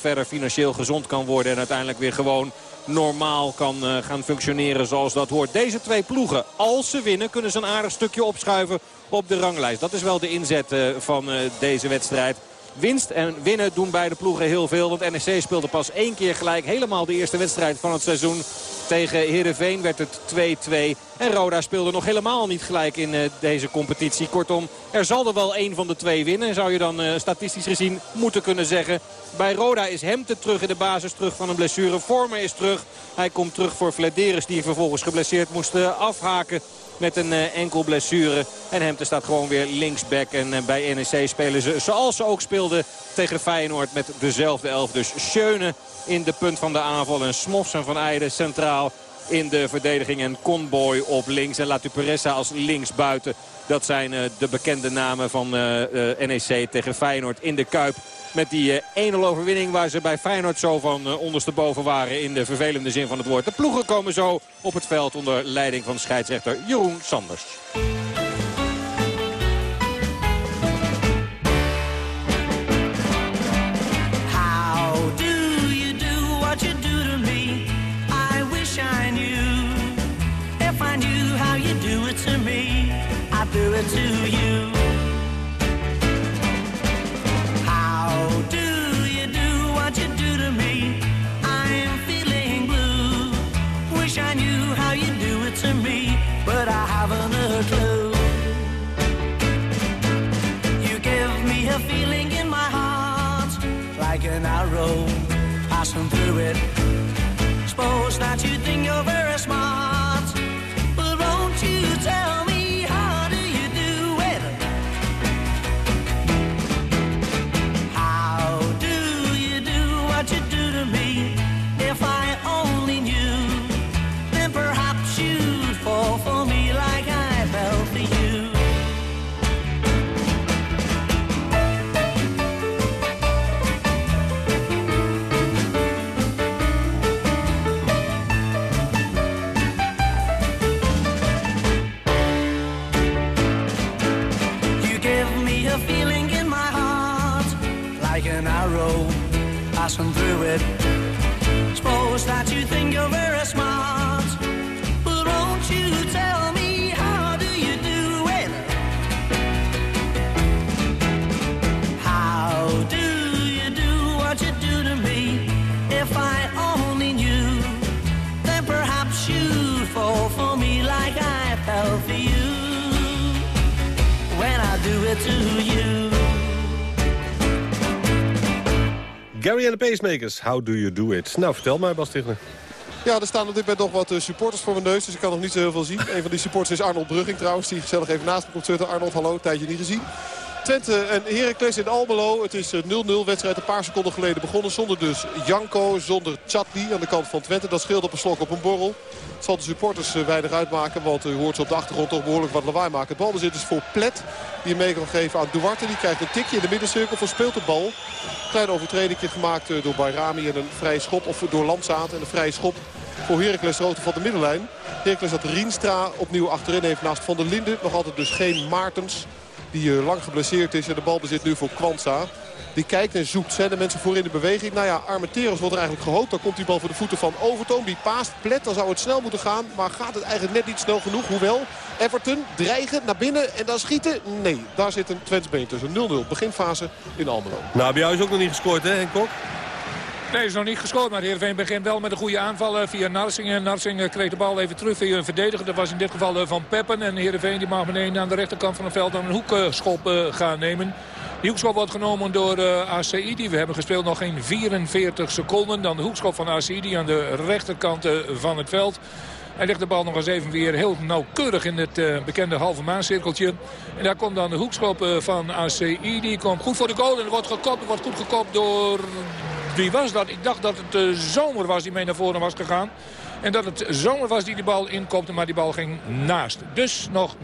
S18: verder financieel gezond kan worden. En uiteindelijk weer gewoon normaal kan gaan functioneren zoals dat hoort. Deze twee ploegen, als ze winnen, kunnen ze een aardig stukje opschuiven op de ranglijst. Dat is wel de inzet eh, van eh, deze wedstrijd. Winst en winnen doen beide ploegen heel veel. Want NEC speelde pas één keer gelijk. Helemaal de eerste wedstrijd van het seizoen. Tegen Heerenveen werd het 2-2. En Roda speelde nog helemaal niet gelijk in eh, deze competitie. Kortom, er zal er wel één van de twee winnen. Zou je dan eh, statistisch gezien moeten kunnen zeggen. Bij Roda is Hemte terug in de basis. Terug van een blessure. Vormer is terug. Hij komt terug voor Flederis die vervolgens geblesseerd moest eh, afhaken met een enkel blessure. En Hemte staat gewoon weer linksback. En bij NEC spelen ze zoals ze ook speelden tegen Feyenoord met dezelfde elf. Dus Schöne in de punt van de aanval. En Smofs en Van Eijden centraal in de verdediging. En Conboy op links. En Latuperessa als linksbuiten. Dat zijn eh, de bekende namen van eh, eh, NEC tegen Feyenoord in de Kuip. Met die eh, 1-0 overwinning waar ze bij Feyenoord zo van ondersteboven waren. In de vervelende zin van het woord. De ploegen komen zo op het veld onder leiding van scheidsrechter Jeroen Sanders.
S12: do it. An arrow passing through it. Suppose that you think you're very smart,
S9: Gary en de Pacemakers, how do you do it? Nou, vertel maar, Bas Tichler.
S16: Ja, er staan op dit moment nog wat eh, supporters voor mijn neus. Dus ik kan nog niet zo heel veel zien. Een van die supporters is Arnold Brugging trouwens. Die gezellig even naast me komt zitten. Arnold, hallo. Tijdje niet gezien. Twente en Heracles in Almelo. Het is eh, 0-0 wedstrijd een paar seconden geleden begonnen. Zonder dus Janko, zonder Chatli aan de kant van Twente. Dat scheelt op een slok op een borrel. Het zal de supporters eh, weinig uitmaken. Want u hoort ze op de achtergrond toch behoorlijk wat lawaai maken. Het balbezit is voor Plet. Die hem mee kan geven aan Duarte. Die krijgt een tikje in de middencirkel. Verspeelt de bal. Klein overtreding gemaakt eh, door Bayrami. En een vrije schop. Of door Landzaat. En een vrije schop voor Heracles hoogte van de middenlijn. Heracles dat Rienstra opnieuw achterin heeft naast Van der Linden. Nog altijd dus geen Maartens. Die eh, lang geblesseerd is en de bal bezit nu voor Kwanza. Die kijkt en zoekt. Zijn de mensen voor in de beweging? Nou ja, Armenteros wordt er eigenlijk gehoopt. Dan komt die bal voor de voeten van Overtoom. Die paast plet. Dan zou het snel moeten gaan. Maar gaat het eigenlijk net niet snel genoeg. Hoewel, Everton dreigen naar binnen en dan schieten. Nee, daar zit een Twents been tussen. 0-0. Beginfase in Almelo.
S9: Nou, bij jou is ook nog niet gescoord, hè, Henk Kok?
S17: Nee, is nog niet gescoord. Maar Heerenveen begint wel met een goede aanval eh, via Narsing. Narsing eh, kreeg de bal even terug via een verdediger. Dat was in dit geval eh, Van Peppen. En Heerenveen die mag meteen aan de rechterkant van het veld een hoekschop gaan nemen. Die hoekschop wordt genomen door ACI. We hebben gespeeld nog geen 44 seconden. Dan de hoekschop van ACI aan de rechterkant van het veld. Hij legt de bal nog eens even weer heel nauwkeurig in het bekende halve maancirkeltje. En daar komt dan de hoekschop van ACI. Die komt goed voor de goal en wordt gekopt. Wordt goed gekopt door... Wie was dat? Ik dacht dat het de zomer was die mee naar voren was gegaan. En dat het zomer was die de bal inkopte, maar die bal ging naast. Dus nog 0-0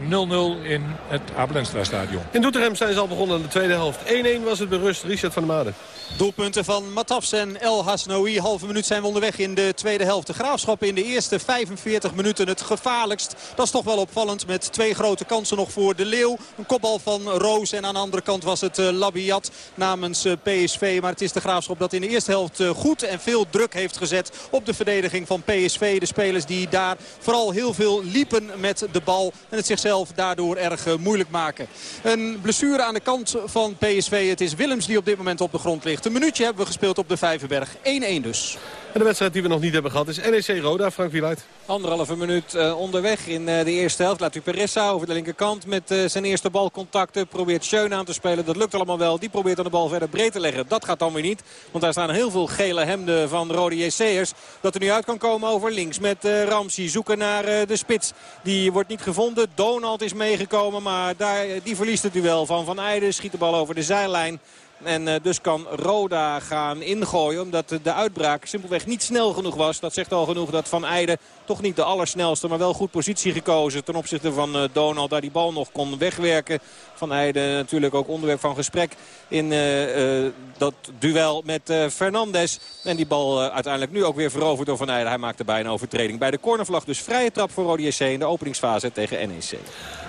S17: in het Abelenstra stadion.
S9: In Doetinchem zijn ze al begonnen aan de tweede helft. 1-1 was het bij rust. Richard van der Maden.
S10: Doelpunten van Matafs en El Hasnoui. Halve minuut zijn we onderweg in de tweede helft. De Graafschap in de eerste 45 minuten het gevaarlijkst. Dat is toch wel opvallend met twee grote kansen nog voor de Leeuw. Een kopbal van Roos en aan de andere kant was het eh, Labiat namens eh, PSV. Maar het is de Graafschap dat in de eerste helft eh, goed en veel druk heeft gezet op de verdediging van PSV. De spelers die daar vooral heel veel liepen met de bal en het zichzelf daardoor erg eh, moeilijk maken. Een blessure aan de kant van PSV. Het is Willems die op dit moment op de grond ligt. Een minuutje hebben we gespeeld op de Vijverberg. 1-1 dus.
S9: En de wedstrijd die we nog niet hebben gehad is NEC Roda. Frank Wieluid.
S18: Anderhalve minuut eh, onderweg in eh, de eerste helft. Laat u Peressa over de linkerkant met eh, zijn eerste balcontacten. Probeert Schöne aan te spelen. Dat lukt allemaal wel. Die probeert dan de bal verder breed te leggen. Dat gaat dan weer niet. Want daar staan heel veel gele hemden van Rode JC'ers. Dat er nu uit kan komen over links met Ramsey. Zoeken naar de spits. Die wordt niet gevonden. Donald is meegekomen. Maar daar, die verliest het duel van Van Eijden. Schiet de bal over de zijlijn. En eh, dus kan Roda gaan ingooien. Omdat de- uitbraak simpelweg niet snel genoeg was. Dat zegt al genoeg dat Van Eijden toch niet de allersnelste. Maar wel goed positie gekozen ten opzichte van eh, Donald. Daar die bal nog kon wegwerken. Van Eijden natuurlijk ook onderwerp van gesprek in eh, dat duel met eh, Fernandes. En die bal uiteindelijk nu ook weer veroverd door Van Eijden. Hij maakte bijna overtreding bij de cornervlag. Dus vrije trap voor Rode JC in de openingsfase tegen NEC.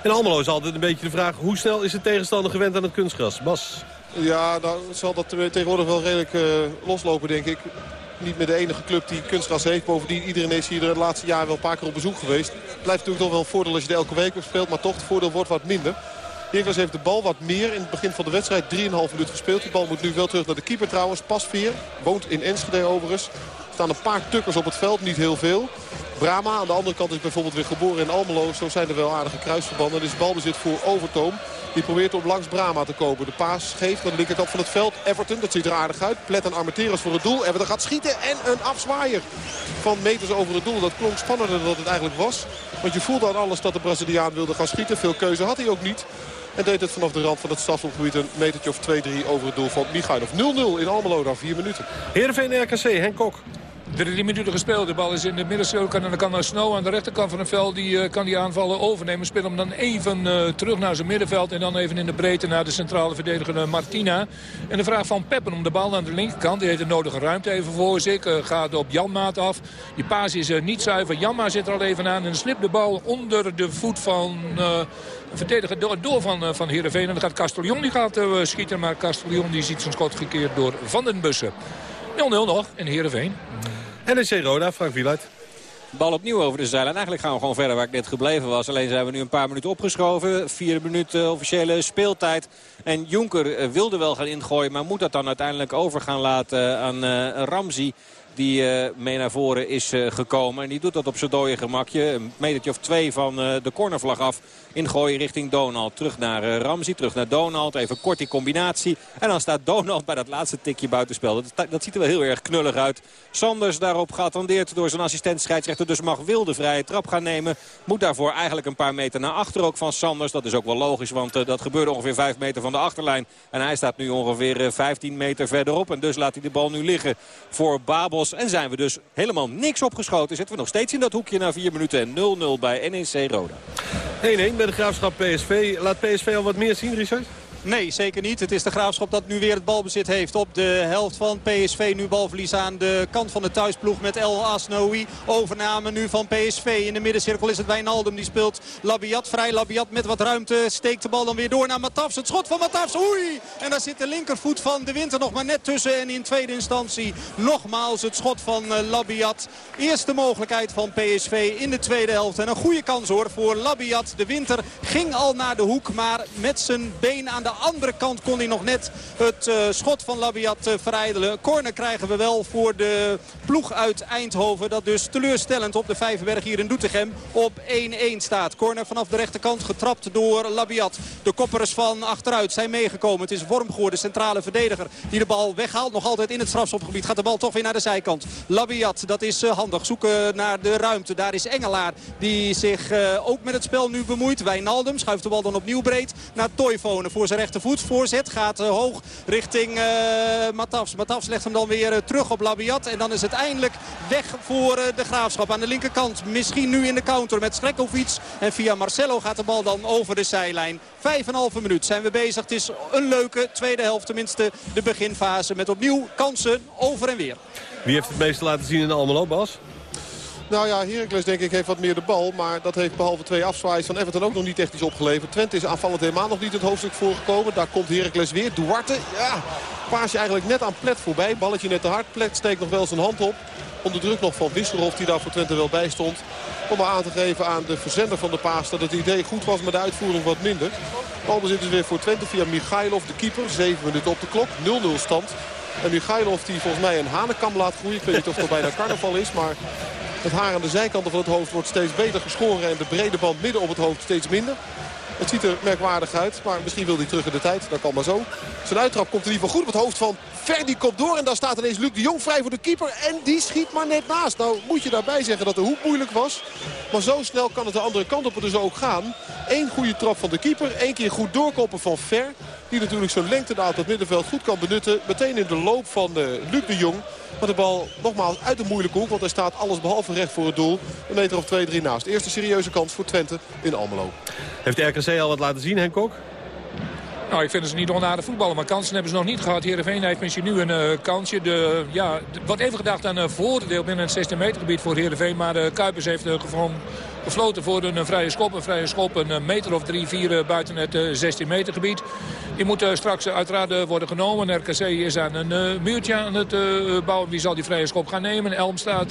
S9: En Almelo is altijd een beetje de vraag... hoe snel is de tegenstander gewend aan het kunstgras? Bas.
S16: Ja, nou zal dat tegenwoordig wel redelijk eh, loslopen, denk ik. Niet meer de enige club die kunstgras heeft. Bovendien, iedereen is hier de laatste jaren wel een paar keer op bezoek geweest. Blijft natuurlijk toch wel een voordeel als je er elke week speelt. Maar toch, het voordeel wordt wat minder. Heracles heeft de bal wat meer in het begin van de wedstrijd. 3,5 minuut gespeeld. Die bal moet nu wel terug naar de keeper trouwens. Pasveer, woont in Enschede overigens. Er staan een paar tukkers op het veld, niet heel veel. Brama aan de andere kant is bijvoorbeeld weer geboren in Almelo. Zo zijn er wel aardige kruisverbanden. Dit is balbezit voor Overtoom. Die probeert om langs Brama te komen. De paas geeft aan de linkerkant van het veld. Everton, dat ziet er aardig uit. Plet en Armenteros voor het doel. Everton gaat schieten en een afzwaaier van meters over het doel. Dat klonk spannender dan het eigenlijk was. Want je voelde aan alles dat de Braziliaan wilde gaan schieten. Veel keuze had hij ook niet. En deed het vanaf de rand van het strafschopgebied een metertje of 2-3 over het doel van Michailov. 0-0 in Almelo na 4 minuten.
S9: Heerenveen RKC, Henk Kok.
S17: Drie minuten gespeeld. De bal is in de middencirkel. En dan kan Snow aan de rechterkant van het veld. Die eh, kan die aanvallen overnemen. Speel hem dan even eh, terug naar zijn middenveld. En dan even in de breedte naar de centrale verdediger eh, Martina. En de vraag van Peppen om de bal aan de linkerkant. Die heeft de nodige ruimte even voor zich. Gaat op Janmaat af. Die paas is niet zuiver. Janma zit er al even aan. En slipt de bal onder de voet van... verdediger door, door van, eh, van Heerenveen. En dan gaat Castellon die gaat eh, schieten. Maar Castellon die ziet zijn schot gekeerd door Van den Bussen. 0-0 nog in Heerenveen.
S9: NEC Roda, Frank Wieluid.
S18: Bal opnieuw over de zijlijn. Eigenlijk gaan we gewoon verder waar ik net gebleven was. Alleen zijn we nu een paar minuten opgeschoven. Vierde minuut eh, officiële speeltijd. En Jonker wilde wel gaan ingooien. Maar moet dat dan uiteindelijk over gaan laten aan eh Ramzi. Die eh, mee naar voren is eh, gekomen. En die doet dat op zijn dode gemakje. Een metertje of twee van eh, de cornervlag af. Ingooien richting Donald. Terug naar Ramzi. Terug naar Donald. Even kort die combinatie. En dan staat Donald bij dat laatste tikje buitenspel. Dat, dat ziet er wel heel erg knullig uit. Sanders daarop geattendeerd door zijn assistent scheidsrechter. Dus mag Wilde vrije trap gaan nemen. Moet daarvoor eigenlijk een paar meter naar achter ook van Sanders. Dat is ook wel logisch. Want dat gebeurde ongeveer 5 meter van de achterlijn. En hij staat nu ongeveer eh, 15 meter verderop. En dus laat hij de bal nu liggen voor En zijn we dus helemaal niks opgeschoten. Zitten we nog steeds in dat hoekje na 4 minuten. En 0-0 bij NEC Roda.
S9: 1-1 bij de Graafschap PSV. Laat PSV al wat meer zien, Richard?
S10: Nee, zeker niet. Het is de Graafschap dat nu weer het balbezit heeft op de helft van PSV. Nu balverlies aan de kant van de thuisploeg met El Asnoui. Overname nu van PSV. In de middencirkel is het Wijnaldum. Die speelt Labiat vrij. Labiat met wat ruimte steekt de bal dan weer door naar Matafs. Het schot van Matafs. Oei! En daar zit de linkervoet van de winter nog maar net tussen. En in tweede instantie nogmaals het schot van eh, Labiat. Eerste mogelijkheid van PSV in de tweede helft. En een goede kans hoor voor Labiat. De winter ging al naar de hoek. Maar met zijn been aan de andere kant kon hij nog net het eh, schot van Labiat uh, verijdelen. Corner krijgen we wel voor de ploeg uit Eindhoven. Dat dus teleurstellend op de Vijverberg hier in Doetinchem op 1-1 staat. Corner vanaf de rechterkant getrapt door Labiat. De koppers van achteruit zijn meegekomen. Het is Wormgoor, de centrale verdediger, die de bal weghaalt. Nog altijd in het strafschopgebied. Gaat de bal toch weer naar de zijkant. Labiat, dat is uh, handig. Zoeken naar de ruimte. Daar is Engelaar die zich ook met het spel nu bemoeit. Wijnaldum schuift de bal dan opnieuw breed naar Toivonen voor zijn rechtervoet. Voorzet gaat uh, hoog richting uh, Matafs. Matafs legt hem dan weer uh, terug op Labiat. En dan is het eindelijk weg voor de Graafschap aan de linkerkant. Misschien nu in de counter met Skrekovic. En via Marcelo gaat de bal dan over de zijlijn. Vijf en halve minuut zijn we bezig. Het is een leuke tweede helft. Tenminste de beginfase met opnieuw kansen over en weer.
S9: Wie heeft het meeste laten zien in de Almelo, Bas?
S16: Nou ja, Heracles denk ik heeft wat meer de bal. Maar dat heeft behalve twee afzwaaiers van Everton ook nog niet echt iets opgeleverd. Twente is aanvallend helemaal nog niet het hoofdstuk voorgekomen. Daar komt Heracles weer. Duarte, ja, paasje eigenlijk net aan Plet voorbij. Balletje net te hard. Plet steekt nog wel zijn hand op. Onder druk nog van Wisselhof die daar voor Twente wel bij stond. Om maar aan te geven aan de verzender van de paas dat het idee goed was, maar de uitvoering wat minder. Balbezit is weer voor Twente via Michailov, de keeper. 7 minuten op de klok. 0-0 stand. En Michailov die volgens mij een hanekam laat groeien. Ik weet niet of dat bijna carnaval is, maar het haar aan de zijkanten van het hoofd wordt steeds beter geschoren. En de brede band midden op het hoofd steeds minder. Het ziet er merkwaardig uit, maar misschien wil hij terug in de tijd. Dat kan maar zo. Zijn uittrap komt in ieder geval goed op het hoofd van Ver. Die komt door en daar staat ineens Luc de Jong vrij voor de keeper. En die schiet maar net naast. Nou moet je daarbij zeggen dat de hoek moeilijk was. Maar zo snel kan het de andere kant op dus ook gaan. Eén goede trap van de keeper. Eén keer goed doorkoppen van Ver. Die natuurlijk zijn lengte uit het middenveld goed kan benutten. Meteen in de loop van uh, Luc de Jong. Maar de bal nogmaals uit de moeilijke hoek. Want hij staat alles behalve recht voor het doel. Een meter of twee, drie naast. Eerste serieuze kans voor Twente in Almelo.
S9: Heeft de RKC al wat laten zien, Henk Kok?
S17: Nou, ik vind ze niet onaardig voetballen, maar kansen hebben ze nog niet gehad. Heerenveen heeft misschien nu een uh, kansje. De, ja, wordt even gedacht aan een voordeel binnen het 16 meter gebied voor Heerenveen. Maar uh, Kuipers heeft uh, gewoon gefloten voor een, vrije schop. Een vrije schop, een meter of drie, vier buiten het 16 meter gebied. Die moet straks uiteraard worden genomen. RKC is aan een muurtje aan het bouwen. Wie zal die vrije schop gaan nemen? Elm staat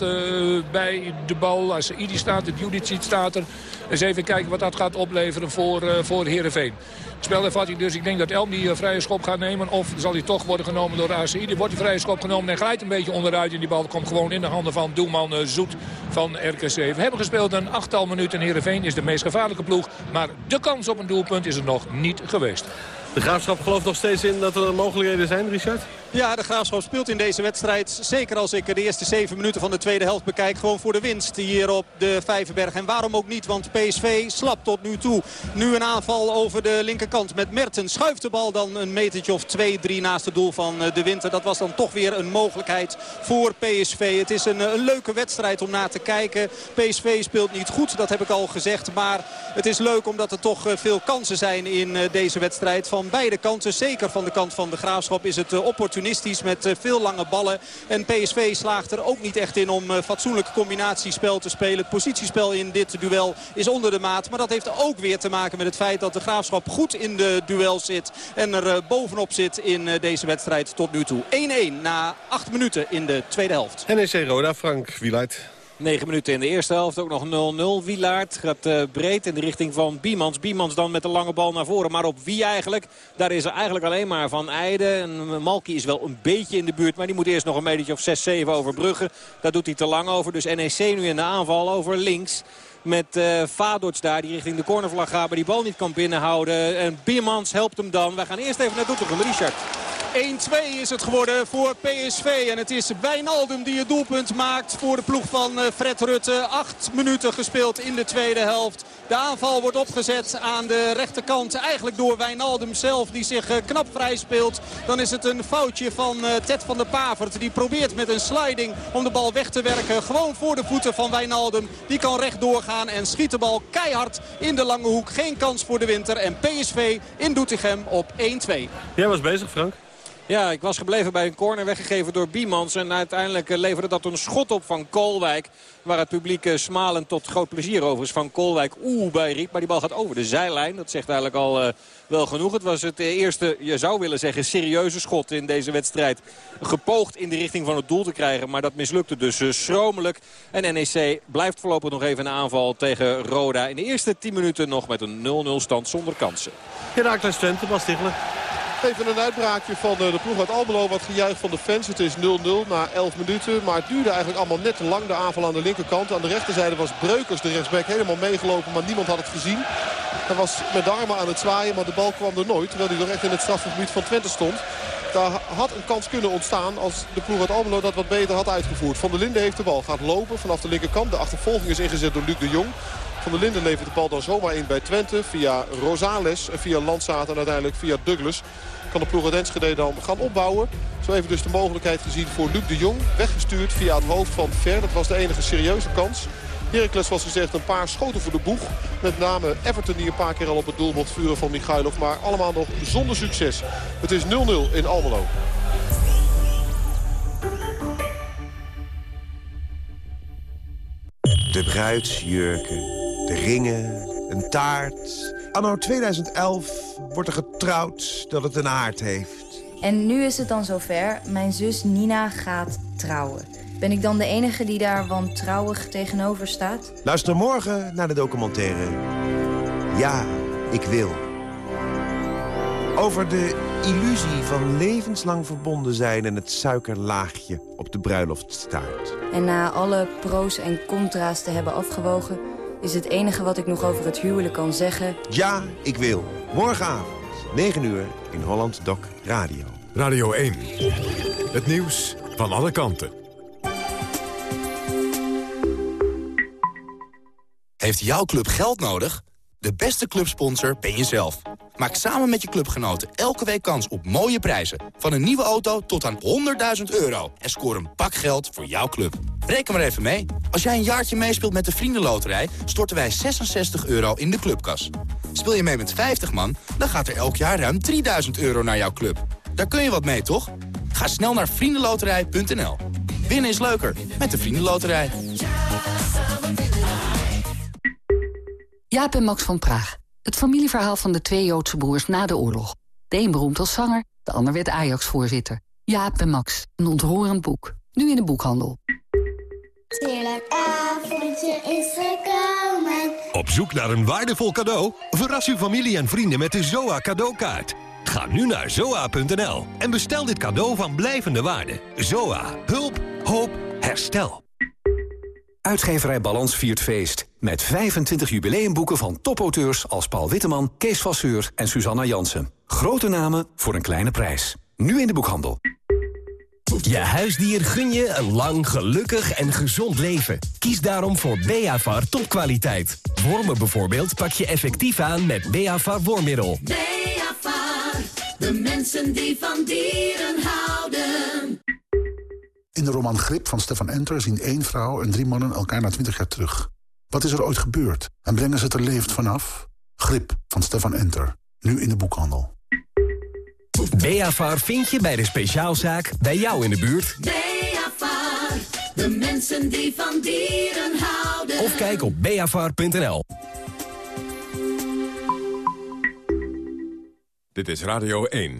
S17: bij de bal. Idi staat, het Judicic staat er. Dus even kijken wat dat gaat opleveren voor, voor Heerenveen. Spelervatting dus. Ik denk dat Elm die vrije schop gaat nemen. Of zal die toch worden genomen door. Die wordt die vrije schop genomen en glijdt een beetje onderuit. En die bal komt gewoon in de handen van doelman Zoet van RKC. We hebben gespeeld een achttal minuten. Heerenveen is de meest gevaarlijke ploeg. Maar de kans op een doelpunt is er nog niet geweest.
S9: De Graafschap gelooft nog steeds in dat er mogelijkheden zijn, Richard?
S10: Ja, de Graafschap speelt in deze wedstrijd. Zeker als ik de eerste zeven minuten van de tweede helft bekijk. Gewoon voor de winst hier op de Vijverberg. En waarom ook niet, want PSV slapt tot nu toe. Nu een aanval over de linkerkant met Mertens. Schuift de bal dan een metertje of twee, drie naast het doel van de winter. Dat was dan toch weer een mogelijkheid voor PSV. Het is een, een leuke wedstrijd om naar te kijken. PSV speelt niet goed, dat heb ik al gezegd. Maar het is leuk omdat er toch veel kansen zijn in deze wedstrijd. Van beide kanten, zeker van de kant van de Graafschap, is het met veel lange ballen. En PSV slaagt er ook niet echt in om fatsoenlijk combinatiespel te spelen. Het positiespel in dit duel is onder de maat. Maar dat heeft ook weer te maken met het feit dat de Graafschap goed in de duel zit. En er bovenop zit in deze wedstrijd tot nu toe. 1-1 na 8 minuten in de tweede helft.
S9: NEC Roda, Frank Wieluid.
S18: 9 minuten in de eerste helft. Ook nog 0-0. Wielaert gaat uh, breed in de richting van Biemans. Biemans dan met de lange bal naar voren. Maar op wie eigenlijk? Daar is er eigenlijk alleen maar Van Eijden. En Malky is wel een beetje in de buurt. Maar die moet eerst nog een metertje of 6-7 overbruggen. Daar doet hij te lang over. Dus NEC nu in de aanval over links. Met uh, daar die richting de cornervlag gaat. Maar die bal niet kan binnenhouden. En Biermans helpt hem dan. Wij gaan eerst even naar Doetinchem. Richard.
S10: 1-2 is het geworden voor PSV. En het is Wijnaldum die het doelpunt maakt voor de ploeg van eh, Fred Rutte. Acht minuten gespeeld in de tweede helft. De aanval wordt opgezet aan de rechterkant. Eigenlijk door Wijnaldum zelf die zich eh, knap vrij speelt. Dan is het een foutje van eh, Ted van der Pavert. Die probeert met een sliding om de bal weg te werken. Gewoon voor de voeten van Wijnaldum. Die kan recht doorgaan en schiet de bal keihard in de lange hoek. Geen kans voor de winter. En PSV in Doetinchem op 1-2.
S9: Jij was bezig, Frank.
S18: Ja, ik was gebleven bij een corner weggegeven door Biemans. En uiteindelijk eh, leverde dat een schot op van Koolwijk. Waar het publiek eh, smalend tot groot plezier over is van Koolwijk oeh bij riep. Maar die bal gaat over de zijlijn. Dat zegt eigenlijk al uh, wel genoeg. Het was het eerste, je zou willen zeggen, serieuze schot in deze wedstrijd. Gepoogd in de richting van het doel te krijgen. Maar dat mislukte dus schromelijk. En NEC blijft voorlopig nog even een aanval tegen Roda. In de eerste 10 minuten nog met een 0-0 stand zonder kansen.
S9: Herakles Twente, Bas Tichelen.
S16: Even een uitbraakje van de ploeg uit Almelo. Wat gejuich van de fans. Het is 0-0 na 11 minuten. Maar het duurde eigenlijk allemaal net te lang. De aanval aan de linkerkant. Aan de rechterzijde was Breukers, de rechtsback, helemaal meegelopen. Maar niemand had het gezien. Hij was met de armen aan het zwaaien. Maar de bal kwam er nooit. Terwijl hij nog in het strafgebied van Twente stond. Daar had een kans kunnen ontstaan als de ploeg uit Almelo dat wat beter had uitgevoerd. Van der Linden heeft de bal. Gaat lopen vanaf de linkerkant. De achtervolging is ingezet door Luc de Jong. Van der Linden levert de bal dan zomaar in bij Twente. Via Rosales via Landsaat en uiteindelijk via Douglas kan de ploeg uit dan gaan opbouwen. Zo even dus de mogelijkheid gezien voor Luc de Jong. Weggestuurd via het hoofd van Ver. Dat was de enige serieuze kans. Heracles was gezegd een paar schoten voor de boeg. Met name Everton die een paar keer al op het doel mocht vuren van Michailov. Maar allemaal nog zonder succes. Het is 0-0 in Almelo.
S19: De bruidsjurken, de ringen, een taart. Anno 2011 wordt er getrouwd dat het een aard heeft.
S20: En nu is het dan zover. Mijn zus Nina gaat trouwen. Ben ik dan de enige die daar wantrouwig tegenover staat?
S19: Luister morgen naar de documentaire Ja, ik wil. Over de illusie van levenslang verbonden zijn... en het suikerlaagje op de bruiloftstaart.
S20: En na alle pro's en contra's te hebben afgewogen... is het enige wat ik nog over het huwelijk kan zeggen...
S19: Ja, ik wil. Morgenavond, 9 uur, in Holland Doc Radio.
S8: Radio 1. Het nieuws van alle kanten.
S21: Heeft jouw club geld nodig? De beste clubsponsor ben jezelf. Maak samen met je clubgenoten elke week kans op mooie prijzen. Van een nieuwe auto tot aan 100.000 euro. En score een pak geld voor jouw club. Reken maar even mee. Als jij een jaartje meespeelt met de Vriendenloterij... storten wij 66 euro in de clubkas. Speel je mee met 50 man, dan gaat er elk jaar ruim 3000 euro naar jouw club. Daar kun je wat mee, toch? Ga snel naar vriendenloterij.nl. Winnen is leuker met de Vriendenloterij.
S22: Jaap en Max van Praag. Het familieverhaal van de twee Joodse broers na de oorlog. De een beroemd als zanger, de ander werd Ajax-voorzitter. Jaap en Max, een ontroerend boek. Nu in de boekhandel.
S23: Heerlijk avondje is gekomen.
S24: Op zoek naar een waardevol cadeau? Verras uw familie en vrienden met de ZOA cadeaukaart. Ga nu naar zoa.nl en bestel dit cadeau van blijvende waarde. ZOA. Hulp. Hoop. Herstel.
S25: Uitgeverij Balans viert feest. Met 25 jubileumboeken van topauteurs als Paul Witteman, Kees Vasseur en Susanna Jansen. Grote namen voor een kleine prijs. Nu in de boekhandel.
S26: Je huisdier gun je een lang, gelukkig en gezond leven. Kies daarom voor Beavar topkwaliteit. Wormen bijvoorbeeld pak je effectief aan met Beavar wormmiddel.
S27: Beavar, de mensen die van dieren houden.
S28: In de roman Grip van Stefan Enter zien één vrouw en drie mannen elkaar na twintig jaar terug. Wat is er ooit gebeurd? En brengen ze het er levend vanaf? Grip van Stefan Enter. Nu in de boekhandel.
S26: Beavar vind je bij de speciaalzaak bij jou in de buurt.
S27: Beavar, de mensen die van dieren houden.
S26: Of kijk op beavar.nl.
S8: Dit is Radio 1.